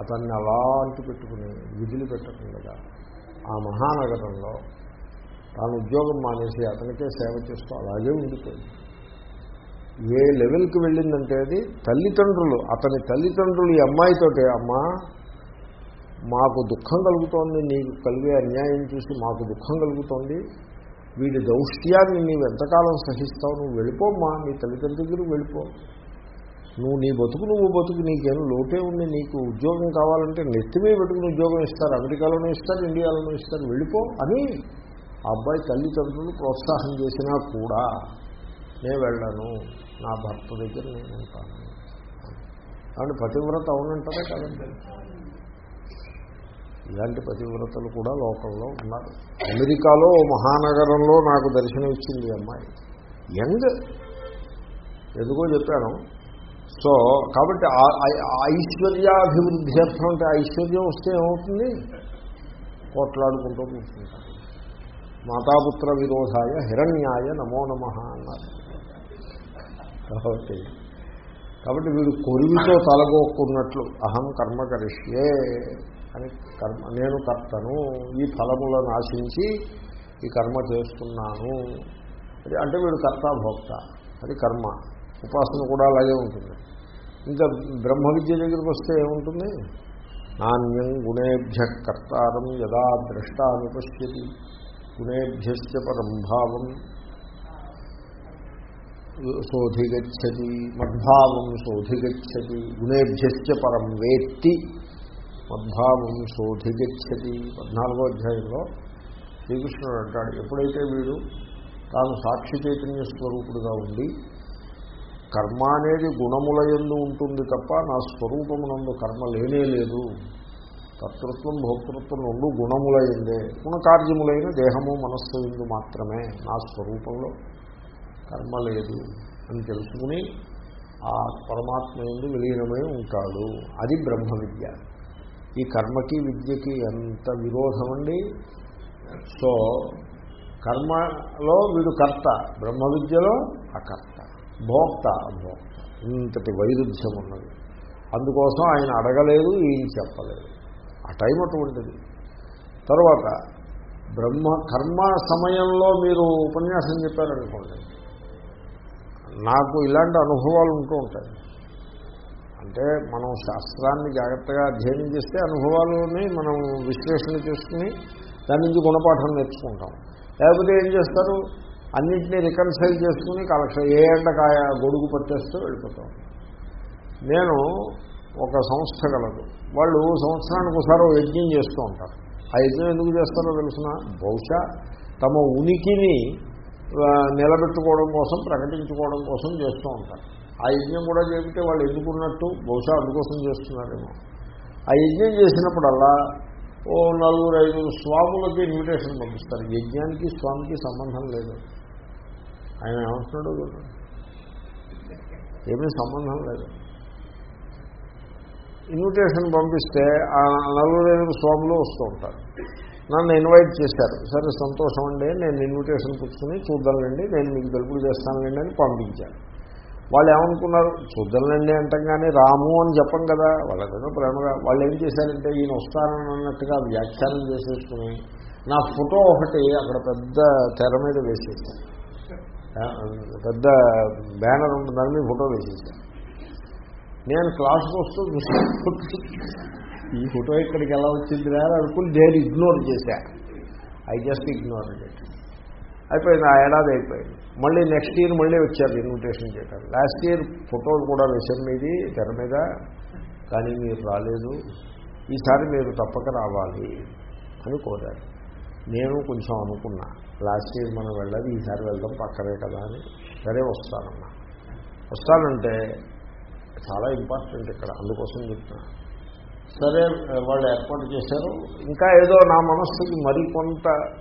అతన్ని అలా అంటు పెట్టుకుని విధులు పెట్టకుండా ఆ మహానగరంలో తాను ఉద్యోగం మానేసి అతనికే సేవ చేస్తూ అలాగే ఉండిపోయింది. ఏ లెవెల్కి వెళ్ళిందంటే అది తల్లిదండ్రులు అతని తల్లిదండ్రులు ఈ అమ్మాయితోటే అమ్మా మాకు దుఃఖం కలుగుతోంది నీకు కలిగే అన్యాయం చూసి మాకు దుఃఖం కలుగుతోంది. వీడి దౌష్ట్యాన్ని నీవు ఎంతకాలం సహిస్తావు? నువ్వు వెళ్ళిపోమ్మా నీ తల్లిదండ్రుల దగ్గరికి వెళ్ళిపో. నువ్వు నీ బతుకు నువ్వు బతుకు నీకేం లోటే ఉంది. నీకు ఉద్యోగం కావాలంటే నెత్తిమే పెట్టుకుని ఉద్యోగం ఇస్తారు అమెరికాలోనూ ఇస్తారు ఇండియాలోనూ ఇస్తారు వెళ్ళిపో అని ఆ అబ్బాయి తల్లిదండ్రులు ప్రోత్సాహం చేసినా కూడా నేను వెళ్ళను. నా భర్త దగ్గర నేను ఉంటాను. కాబట్టి పతివ్రత అవునంటారా కదండి. ఇలాంటి పతివ్రతలు కూడా లోకంలో ఉన్నారు. అమెరికాలో మహానగరంలో నాకు దర్శనం ఇచ్చింది అమ్మాయి. యంగ్ ఎందుకో చెప్పాను. సో కాబట్టి ఐశ్వర్యాభివృద్ధి అర్థం అంటే ఐశ్వర్యం వస్తే ఏమవుతుంది? కోట్లాడుకుంటూ కూర్చుంటారు. మాతాపుత్ర విరోధాయ హిరణ్యాయ నమో నమ అన్నారు. కాబట్టి కాబట్టి వీడు కొరివితో తలగొక్కున్నట్లు అహం కర్మ కరిష్యే. అని కర్మ నేను కర్తను ఈ ఫలములను ఆశించి ఈ కర్మ చేస్తున్నాను. అది అంటే వీడు కర్తాభోక్త అది కర్మ. ఉపాసన కూడా అలాగే ఉంటుంది. ఇంకా బ్రహ్మ విద్య దగ్గరికి వస్తే ఏముంటుంది? నాణ్యం గుణేభ్య కర్తారం యదా ద్రష్ట అనుపశ్యతి గుణేభ్యశ్చ పరం భావం శోధిగచ్చతి. మద్భావం శోధిగచ్చతి. గుణేభ్యశ్చ పరం వేత్తి. మద్భావం శోధిగచ్చతి పద్నాలుగో అధ్యాయంలో శ్రీకృష్ణుడు అంటాడు ఎప్పుడైతే వీడు తాను సాక్షి చైతన్య స్వరూపుడుగా ఉండి కర్మ అనేది గుణముల ఎందు ఉంటుంది తప్ప నా స్వరూపమునందు కర్మ లేనే లేదు. కర్తృత్వం భోక్తృత్వం రెండు గుణముల గుణకార్యములైన దేహము మనస్సు ఎందు మాత్రమే నా స్వరూపంలో కర్మ లేదు. అని తెలుసుకుని ఆ పరమాత్మ ఎందు విలీనమై ఉంటాడు. అది బ్రహ్మ విద్య ఈ కర్మకి విద్యకి ఎంత విరోధం అండి సో కర్మలో వీడు కర్త బ్రహ్మ విద్యలో అకర్త భోక్త అభోక్త. ఇంతటి వైరుధ్యం ఉన్నది అందుకోసం ఆయన అడగలేదు ఈయన చెప్పలేదు. ఆ టైం అటువంటిది. తర్వాత బ్రహ్మ కర్మ సమయంలో మీరు ఉపన్యాసం చెప్పారనుకోండి. నాకు ఇలాంటి అనుభవాలు ఉంటూ ఉంటాయి. అంటే మనం శాస్త్రాన్ని జాగ్రత్తగా అధ్యయనం చేస్తే అనుభవాలని మనం విశ్లేషణ చేసుకుని దాని నుంచి గుణపాఠం నేర్చుకుంటాం. లేకపోతే ఏం చేస్తారు? అన్నింటినీ రికన్సైల్ చేసుకుని కలెక్షన్ ఏ ఎండకాయ గొడుగు పట్టేస్తూ వెళ్ళిపోతాం. నేను ఒక సంస్థ కలదు. వాళ్ళు సంవత్సరానికి ఒకసారి యజ్ఞం చేస్తూ ఉంటారు. ఆ యజ్ఞం ఎందుకు చేస్తారో తెలిసిన? బహుశా తమ ఉనికిని నిలబెట్టుకోవడం కోసం ప్రకటించుకోవడం కోసం చేస్తూ ఉంటారు. ఆ యజ్ఞం కూడా చేపితే వాళ్ళు ఎందుకున్నట్టు బహుశా అందుకోసం చేస్తున్నారేమో. ఆ యజ్ఞం చేసినప్పుడల్లా ఓ నలుగురు ఐదుగురు స్వాములకి ఇన్విటేషన్ పంపిస్తారు. యజ్ఞానికి స్వామికి సంబంధం లేదు. ఆయన ఏమంటున్నాడు ఏమీ సంబంధం లేదు. ఇన్విటేషన్ పంపిస్తే ఆ నలుగురు ఐదుగురు స్వాములు వస్తూ ఉంటారు. నన్ను ఇన్వైట్ చేశారు. సరే సంతోషం అండి. నేను ఇన్విటేషన్ పుచ్చుకుని చూద్దాంలేండి. నేను మీకు తెలుపులు చేస్తానులేండి అని పంపించాను వాళ్ళు ఏమనుకున్నారు? చూద్దాంలేండి అంటాం కానీ రాము అని చెప్పం కదా. వాళ్ళకేదో ప్రేమగా వాళ్ళు ఏం చేశారంటే ఈయన వస్తానని అన్నట్టుగా వ్యాఖ్యానం చేసేసుకుని నా ఫోటో ఒకటి అక్కడ పెద్ద తెర మీద వేసేసాను పెద్ద బ్యానర్ ఉంటుందని మీ ఫోటో వేసేసాను నేను క్లాస్కి వస్తూ చూసాను ఈ ఫోటో ఇక్కడికి ఎలా వచ్చింది అని అనుకుని నేను ఇగ్నోర్ చేశాను ఐ జస్ట్ ఇగ్నోర్ ఇట్. అయిపోయింది ఆ ఏడాది అయిపోయింది. మళ్ళీ నెక్స్ట్ ఇయర్ మళ్ళీ వచ్చారు ఇన్విటేషన్ చేయటం లాస్ట్ ఇయర్ ఫోటోలు కూడా వేశారు మీది తెర మీద. కానీ మీరు రాలేదు. ఈసారి మీరు తప్పక రావాలి అని కోరారు. నేను కొంచెం అనుకున్నా. లాస్ట్ ఇయర్ మనం వెళ్ళాలి ఈసారి వెళ్దాం పక్కనే కదా అని. సరే వస్తానన్నా. వస్తానంటే చాలా ఇంపార్టెంట్ ఇక్కడ. అందుకోసం చెప్తున్నా. సరే వాళ్ళు ఏర్పాటు చేశారు. ఇంకా ఏదో నా మనస్సుకి మరికొంత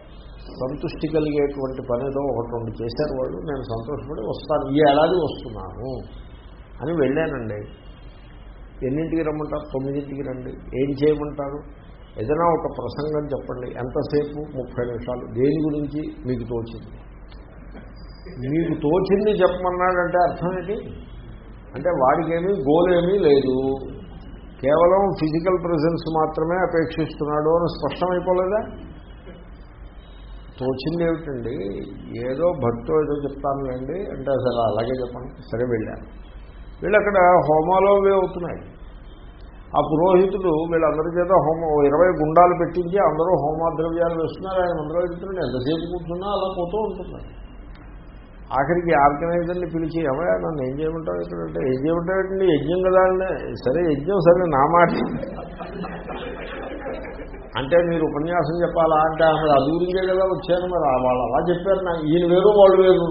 సంతృష్టి కలిగేటువంటి పని ఒకటి రెండు చేశారు వాళ్ళు నేను సంతోషపడి వస్తాను. ఈ ఏడాది వస్తున్నాను అని వెళ్ళానండి. ఎన్నింటికి రమ్మంటారు? తొమ్మిదింటికి రండి. ఏం చేయమంటారు? ఏదైనా ఒక ప్రసంగం చెప్పండి. ఎంతసేపు? ముప్పై నిమిషాలు. దేని గురించి? మీకు తోచింది. మీకు తోచింది చెప్పమన్నాడంటే అర్థం ఏంటి? అంటే వాడికేమీ గోల్ ఏమీ లేదు. కేవలం ఫిజికల్ ప్రజెన్స్ మాత్రమే అపేక్షిస్తున్నాడు అని స్పష్టమైపోలేదా? తోచింది ఏమిటండి ఏదో భక్తో ఏదో చెప్తానులేండి అంటే సరే అలాగే చెప్పండి సరే వెళ్ళాను. వీళ్ళు అక్కడ హోమాలో అవి అవుతున్నాయి. ఆ పురోహితుడు వీళ్ళందరి చేత హోమ ఇరవై గుండాలు పెట్టించి అందరూ హోమాద్రవ్యాలు వేస్తున్నారు. ఆయన అందరూ వెళ్తున్నాడు ఎంతసేపు కూర్చున్నా అలా పోతూ ఉంటున్నాడు ఆఖరికి ఆర్గనైజర్ని పిలిచి ఏమయ్యా నన్ను ఏం చేయమంటావు ఇక్కడ? ఏం చేయమంటావు యజ్ఞం కదా అంటే సరే యజ్ఞం సరే నా మాట. అంటే మీరు ఉపన్యాసం చెప్పాలా అంటే అసలు అది గురించే కదా వచ్చాను మరి. వాళ్ళు అలా చెప్పారు నా ఈయన వేరు వాళ్ళు వేరు.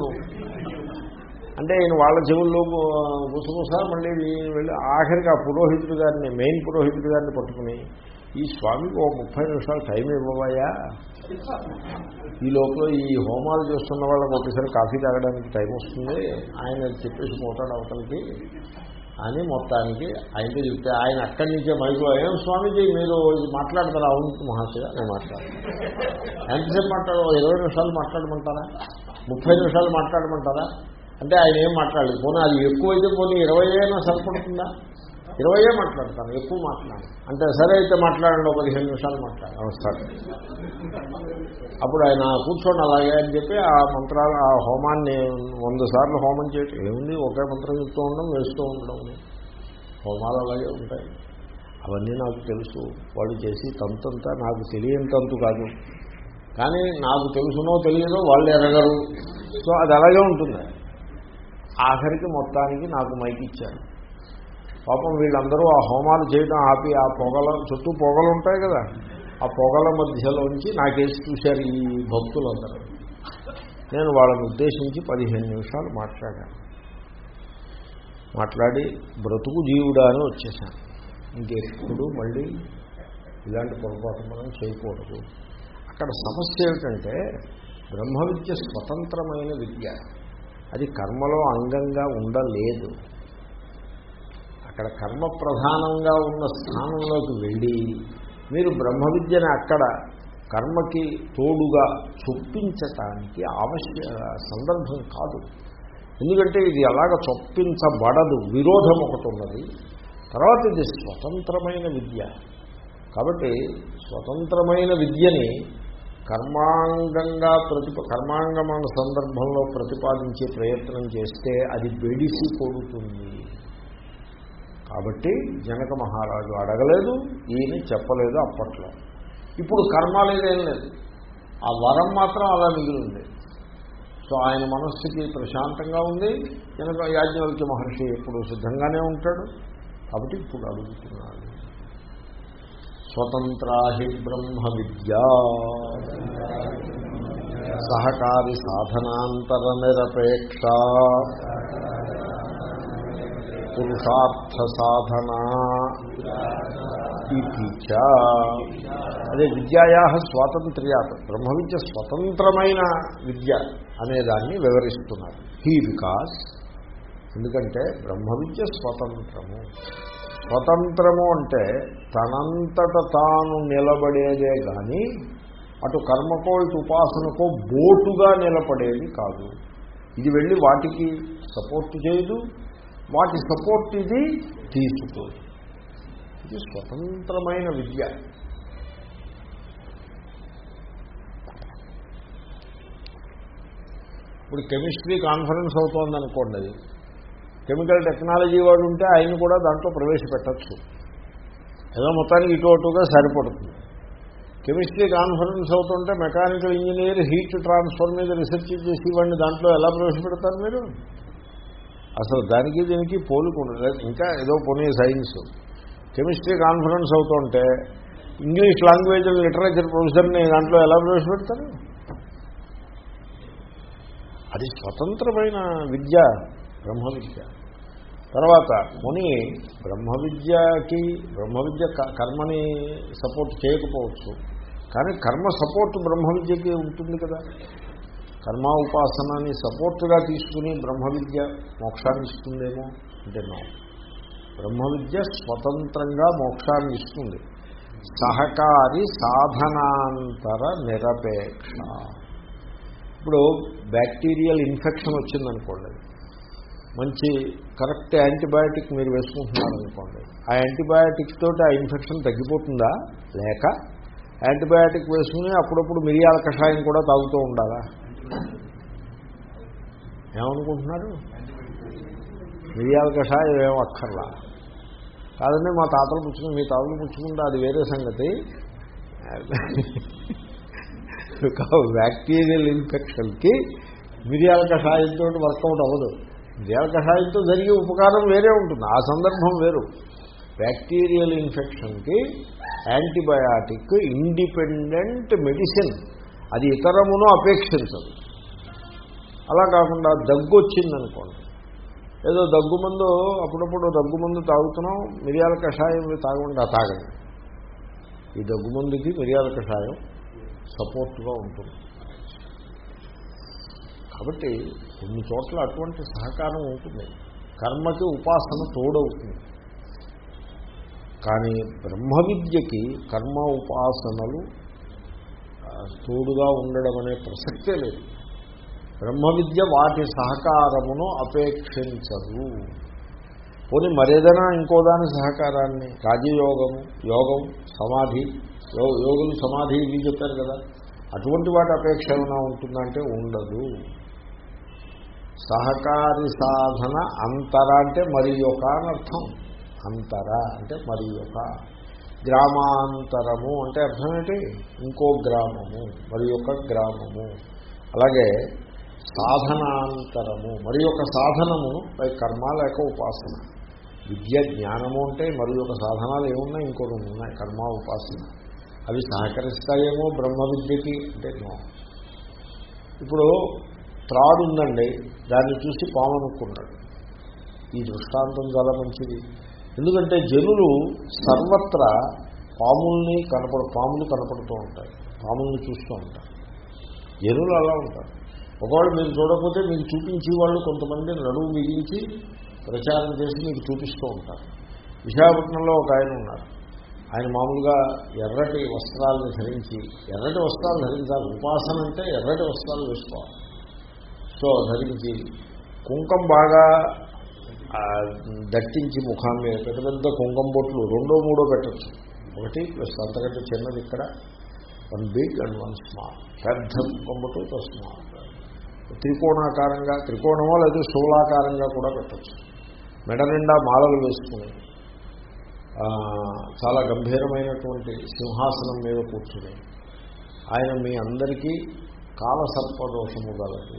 అంటే ఈయన వాళ్ళ చెవుల్లో గుసగుస మళ్ళీ ఈయన వెళ్ళి ఆఖరికి ఆ పురోహితుడు గారిని మెయిన్ పురోహితుడు గారిని పట్టుకుని ఈ స్వామికి ఓ ముప్పై నిమిషాలు టైం ఇవ్వబోయా ఈ లోపల ఈ హోమాలు చేస్తున్న వాళ్ళకి ఒకసారి కాఫీ తాగడానికి టైం వస్తుంది. ఆయన చెప్పేసి పోతాడు అవతలకి. అని మొత్తానికి ఆయనతో చెప్తే ఆయన అక్కడి నుంచే మైకు ఏం స్వామీజీ మీరు ఇది మాట్లాడతారా? అవును మహాశయ నేను మాట్లాడతాను ఎంతసేపు మాట్లాడు ఇరవై నిమిషాలు మాట్లాడమంటారా? ముప్పై నిమిషాలు మాట్లాడమంటారా? అంటే ఆయన ఏం మాట్లాడలేదు. పోనీ అది ఎక్కువైతే పోనీ ఇరవై అయినా సరిపడుతుందా? ఇరవయే మాట్లాడతాను ఎక్కువ మాట్లాడు అంటే సరే అయితే మాట్లాడండి ఒక పదిహేను నిమిషాలు మాట్లాడు నమస్కారం. అప్పుడు ఆయన కూర్చోండి అలాగే అని చెప్పి ఆ మంత్రాలు ఆ హోమాన్ని వంద సార్లు హోమం చేయటం ఏముంది ఒకే మంత్రం చెప్తూ ఉండడం వేస్తూ ఉండడం. హోమాలు అలాగే ఉంటాయి. అవన్నీ నాకు తెలుసు. వాళ్ళు చేసి తంతంతా నాకు తెలియని తంతు కాదు. కానీ నాకు తెలుసునో తెలియదో వాళ్ళు ఎరగరు. సో అది అలాగే ఉంటుంది. ఆఖరికి మొత్తానికి నాకు మైకి ఇచ్చారు. పాపం వీళ్ళందరూ ఆ హోమాలు చేయడం ఆపి ఆ పొగల చుట్టూ పొగలు ఉంటాయి కదా ఆ పొగల మధ్యలోంచి నాకేసి చూశారు ఈ భక్తులందరూ. నేను వాళ్ళని ఉద్దేశించి పదిహేను నిమిషాలు మాట్లాడాను. మాట్లాడి బ్రతుకు జీవుడా అని వచ్చేసాను. ఇంకెప్పుడు మళ్ళీ ఇలాంటి పొరపాటు మనం చేయకూడదు. అక్కడ సమస్య ఏమిటంటే బ్రహ్మ విద్య స్వతంత్రమైన విద్య. అది కర్మలో అంగంగా ఉండలేదు. అక్కడ కర్మ ప్రధానంగా ఉన్న స్థానంలోకి వెళ్ళి మీరు బ్రహ్మ విద్యని అక్కడ కర్మకి తోడుగా చొప్పించటానికి ఆవశ్య సందర్భం కాదు. ఎందుకంటే ఇది అలాగ చొప్పించబడదు విరోధం ఒకటి ఉన్నది. తర్వాత ఇది స్వతంత్రమైన విద్య. కాబట్టి స్వతంత్రమైన విద్యని కర్మాంగంగా ప్రతిప కర్మాంగమైన సందర్భంలో ప్రతిపాదించే ప్రయత్నం చేస్తే అది బెడిసి కొడుతుంది. కాబట్టి జనక మహారాజు అడగలేదు ఈయన చెప్పలేదు అప్పట్లో. ఇప్పుడు కర్మ లేదేం. లేదు ఆ వరం మాత్రం అలా మిగిలింది. సో ఆయన మనస్సుకి ప్రశాంతంగా ఉంది. జనక యాజ్ఞవల్క్య మహర్షి ఎప్పుడు సిద్ధంగానే ఉంటాడు. కాబట్టి ఇప్పుడు అడుగుతున్నాడు. స్వతంత్రాహి బ్రహ్మ విద్యా. సహకారి సాధనాంతర నిరపేక్ష. పురుషార్థ సాధన ఇది చ. అదే విద్యాయా స్వాతంత్ర్యాత బ్రహ్మ విద్య స్వతంత్రమైన విద్య అనేదాన్ని వివరిస్తున్నారు. హీ వికాస్ ఎందుకంటే బ్రహ్మ విద్య స్వతంత్రము. స్వతంత్రము అంటే తనంతట తాను నిలబడేదే కానీ అటు కర్మకో ఇటు ఉపాసనకో బోటుగా నిలబడేది కాదు. ఇది వెళ్ళి వాటికి సపోర్ట్ చేయదు వాటి సపోర్ట్ ఇది తీసుకోదు. ఇది స్వతంత్రమైన విద్య. ఇప్పుడు కెమిస్ట్రీ కాన్ఫరెన్స్ అవుతోంది అనుకోండి అది. కెమికల్ టెక్నాలజీ వాడు ఉంటే ఆయన కూడా దాంట్లో ప్రవేశపెట్టచ్చు. ఏదో మొత్తానికి ఇటు అటుగా సరిపడుతుంది. కెమిస్ట్రీ కాన్ఫరెన్స్ అవుతుంటే మెకానికల్ ఇంజనీర్ హీట్ ట్రాన్స్ఫర్ మీద రీసెర్చ్ చేసి ఇవ్వండి దాంట్లో ఎలా ప్రవేశపెడతారు మీరు? అసలు దానికి దీనికి పోలిక ఉండలేదు ఇంకా ఏదో పోనీ సైన్స్. కెమిస్ట్రీ కాన్ఫరెన్స్ అవుతుంటే ఇంగ్లీష్ లాంగ్వేజ్ లిటరేచర్ ప్రొఫెసర్ని దాంట్లో ఎలా ప్రవేశపెడతారు? అది స్వతంత్రమైన విద్య బ్రహ్మ విద్య. తర్వాత ముని బ్రహ్మ విద్యకి బ్రహ్మ విద్య కర్మని సపోర్ట్ చేయకపోవచ్చు. కానీ కర్మ సపోర్ట్ బ్రహ్మ విద్యకి ఉంటుంది కదా. కర్మ ఉపాసనని సపోర్ట్గా తీసుకుని బ్రహ్మ విద్య మోక్షాన్ని ఇస్తుందేమో అంటే బ్రహ్మ విద్య స్వతంత్రంగా మోక్షాన్ని ఇస్తుంది సహకారి సాధనాంతర నిరపేక్ష. ఇప్పుడు బ్యాక్టీరియల్ ఇన్ఫెక్షన్ వచ్చిందనుకోండి. మంచి కరెక్ట్ యాంటీబయాటిక్ మీరు వేసుకుంటున్నారనుకోండి. ఆ యాంటీబయాటిక్ తోటి ఆ ఇన్ఫెక్షన్ తగ్గిపోతుందా? లేక యాంటీబయాటిక్ వేసుకుని అప్పుడప్పుడు మిరియాల కషాయం కూడా తాగుతూ ఉండాలా? ఏమనుకుంటున్నారు? మిరియాల కషాయం ఏం అక్కర్లా? కాదండి మా తాతలు పుచ్చుకుని మీ తాతలు పుచ్చుకుంటే అది వేరే సంగతి. బ్యాక్టీరియల్ ఇన్ఫెక్షన్కి మిరియాల కషాయంతో వర్కౌట్ అవ్వదు. మిరియాల కషాయంతో జరిగే ఉపకారం వేరే ఉంటుంది. ఆ సందర్భం వేరు. బ్యాక్టీరియల్ ఇన్ఫెక్షన్కి యాంటీబయాటిక్ ఇండిపెండెంట్ మెడిసిన్ అది ఇతరమును అపేక్షించదు. అలా కాకుండా దగ్గు వచ్చిందనుకోండి. ఏదో దగ్గుమందు అప్పుడప్పుడు దగ్గు మందు తాగుతున్నాం మిరియాల కషాయం తాగకుండా తాగండి. ఈ దగ్గు మందుకి మిరియాల కషాయం సపోర్ట్గా ఉంటుంది. కాబట్టి కొన్ని చోట్ల అటువంటి సహకారం ఉంటుంది. కర్మకి ఉపాసన తోడవుతుంది. కానీ బ్రహ్మ విద్యకి కర్మ ఉపాసనలు తోడుగా ఉండడం అనే ప్రసక్తే లేదు. బ్రహ్మ విద్య వాటి సహకారమును అపేక్షించదు. పోనీ మరేదైనా ఇంకో దాని సహకారాన్ని? రాజయోగము యోగం సమాధి యో- యోగులు సమాధి ఇవి చెప్పారు కదా. అటువంటి వాటి అపేక్ష ఏమైనా ఉంటుందంటే ఉండదు. సహకారి సాధన అంతర అంటే మరి యొక్క అని అర్థం. అంతర అంటే మరి యొక్క గ్రామాంతరము అంటే అర్థం ఏంటి? ఇంకో గ్రామము మరి యొక్క గ్రామము. అలాగే సాధనాంతరము మరి యొక్క సాధనము పై కర్మ లేక ఉపాసన. విద్య జ్ఞానము అంటే మరి యొక్క సాధనాలు ఏమున్నాయి? ఇంకో రెండు ఉన్నాయి. కర్మ ఉపాసన. అవి సహకరిస్తాయేమో బ్రహ్మ విద్యకి? అంటే నో. ఇప్పుడు త్రాడు ఉందండి దాన్ని చూసి పాము అనుకున్నాడు ఈ దృష్టాంతం చాలా మంచిది. ఎందుకంటే జనులు సర్వత్రా పాముల్ని కనపడ పాములు కనపడుతూ ఉంటాయి. పాముల్ని చూస్తూ ఉంటారు. జనులు అలా ఉంటారు. ఒకవేళ మీరు చూడకపోతే మీకు చూపించి వాళ్ళు కొంతమంది నడువు మిగించి ప్రచారం చేసి మీకు చూపిస్తూ ఉంటారు. విశాఖపట్నంలో ఒక ఆయన ఉన్నారు. ఆయన మామూలుగా ఎర్రటి వస్త్రాలను ధరించి ఎర్రటి వస్త్రాలు ధరించాలి. ఉపాసన అంటే ఎర్రటి వస్త్రాలు వేసుకోవాలి. సో ధరించి కుంకం బాగా దట్టించి ముఖాన్ని మీద పెద్ద పెద్ద కుంగం బొట్లు రెండో మూడో పెట్టచ్చు. ఒకటి ప్లస్ అంతకంటే చిన్నది ఇక్కడ. One big and one small పెద్ద కొమ్మతో స్మాల్ త్రికోణాకారంగా త్రికోణమో లేదా స్థూలాకారంగా కూడా పెట్టచ్చు. మెడ నిండా మాలలు వేసుకుని చాలా గంభీరమైనటువంటి సింహాసనం మీద కూర్చుని ఆయన మీ అందరికీ కాలసర్పదోషము గలదు.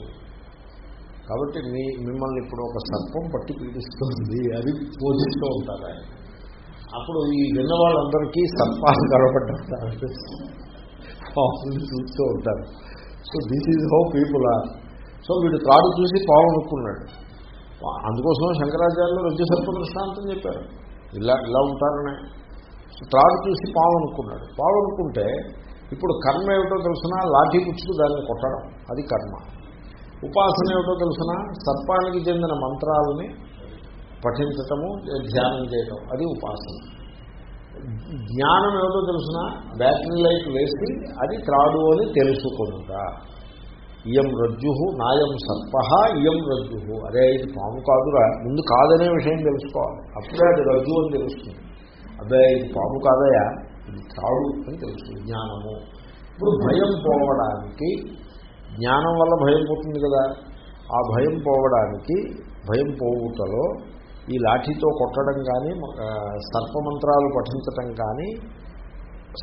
కాబట్టి మీ మిమ్మల్ని ఇప్పుడు ఒక సర్పం పట్టి పీడిస్తుంది అది పోషిస్తూ ఉంటారు ఆయన. అప్పుడు ఈ విన్న వాళ్ళందరికీ సర్పాలు కనబడ్డారు. చూస్తూ ఉంటారు. So this is how people are so వీడు త్రాడు చూసి పావు అనుకున్నాడు అందుకోసం శంకరాచార్యులు రజ్జు సర్ప దృష్టాంతం చెప్పారు. ఇలా ఇలా ఉంటారనే. త్రాడు చూసి పావు అనుకున్నాడు పావు అనుకుంటే ఇప్పుడు కర్మ ఏమిటో తెలిసినా? లాఠీ పుచ్చుకు దాన్ని కొట్టడం. అది కర్మ. ఉపాసన ఏమిటో తెలిసిన? సర్పానికి చెందిన మంత్రాలని పఠించటము ధ్యానం చేయటం. అది ఉపాసన. జ్ఞానం ఏమిటో తెలిసిన? బ్యాటరీ లైట్ వేసి అది త్రాడు అని తెలుసుకుంటా ఇయం రజ్జు నాయం సర్ప ఇయం రజ్జు అదే ఇది పాము కాదురా. ముందు కాదనే విషయం తెలుసుకోవాలి. అప్పుడే అది రజ్జు అని తెలుస్తుంది. అదే ఇది పాము కాదయా? ఇది త్రాడు అని తెలుస్తుంది. జ్ఞానము. ఇప్పుడు భయం పోవడానికి జ్ఞానం వల్ల భయం పోతుంది కదా. ఆ భయం పోవడానికి భయం పోవుటలో ఈ లాఠీతో కొట్టడం కానీ సర్పమంత్రాలు పఠించటం కానీ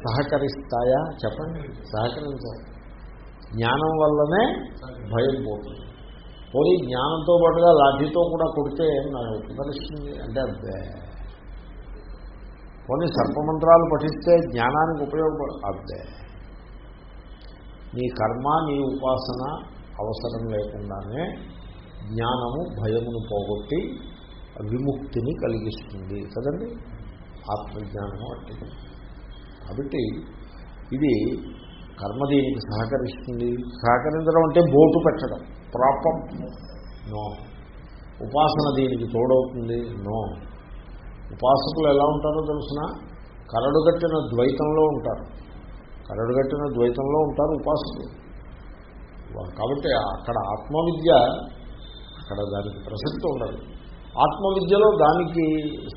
సహకరిస్తాయా? చెప్పండి. సహకరించాలి జ్ఞానం వల్లనే భయం పోతుంది. పోనీ జ్ఞానంతో పాటుగా లాఠీతో కూడా కొడితే నాకు ఉపకరిస్తుంది అంటే అబ్బే. కొన్ని సర్పమంత్రాలు పఠిస్తే జ్ఞానానికి ఉపయోగపడ అబ్బే. నీ కర్మ నీ ఉపాసన అవసరం లేకుండానే జ్ఞానము భయమును పోగొట్టి విముక్తిని కలిగిస్తుంది. కదండి? ఆత్మజ్ఞానము అట్టిది. కాబట్టి ఇది కర్మ దీనికి సహకరిస్తుంది. సహకరించడం అంటే బోటు పెట్టడం. ప్రాపం. నో. ఉపాసన దీనికి తోడవుతుంది. నో. ఉపాసకులు ఎలా ఉంటారో తెలుసిన? కరడుగట్టిన ద్వైతంలో ఉంటారు. కరడుగట్టిన ద్వైతంలో ఉంటారు ఉపాసకులు. కాబట్టి అక్కడ ఆత్మవిద్య అక్కడ దానికి ప్రసక్తి ఉండదు. ఆత్మవిద్యలో దానికి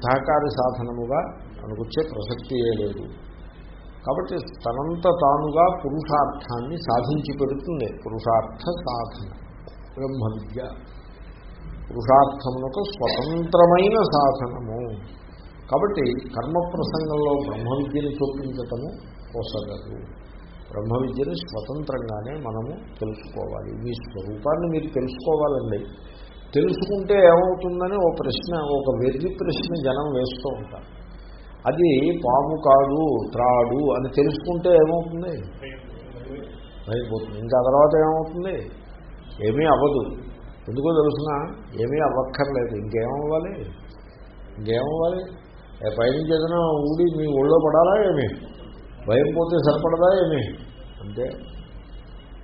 సహకారి సాధనముగా అనుకొచ్చే ప్రసక్తియే లేదు. కాబట్టి తనంత తానుగా పురుషార్థాన్ని సాధించి పెడుతుంది. పురుషార్థ సాధన బ్రహ్మ విద్య పురుషార్థమునకు స్వతంత్రమైన సాధనము. కాబట్టి కర్మ ప్రసంగంలో బ్రహ్మ విద్యను చూపించటము పొసగదు బ్రహ్మ విద్యని స్వతంత్రంగానే మనము తెలుసుకోవాలి. మీ స్వరూపాన్ని మీరు తెలుసుకోవాలండి. తెలుసుకుంటే ఏమవుతుందని ఓ ప్రశ్న ఒక వెర్రి ప్రశ్న జనం వేస్తూ ఉంటారు. అది పాము కాదు త్రాడు అని తెలుసుకుంటే ఏమవుతుంది? అయిపోతుంది. ఇంకా తర్వాత ఏమవుతుంది? ఏమీ అవ్వదు. ఎందుకో తెలుసిన ఏమీ అవ్వక్కర్లేదు. ఇంకేమవ్వాలి? ఇంకేమవ్వాలి? పైనుంచి ఏదైనా ఊడి మీ ఒళ్ళో పడాలా ఏమీ? భయం పోతే సరిపడదా ఏమి? అంతే.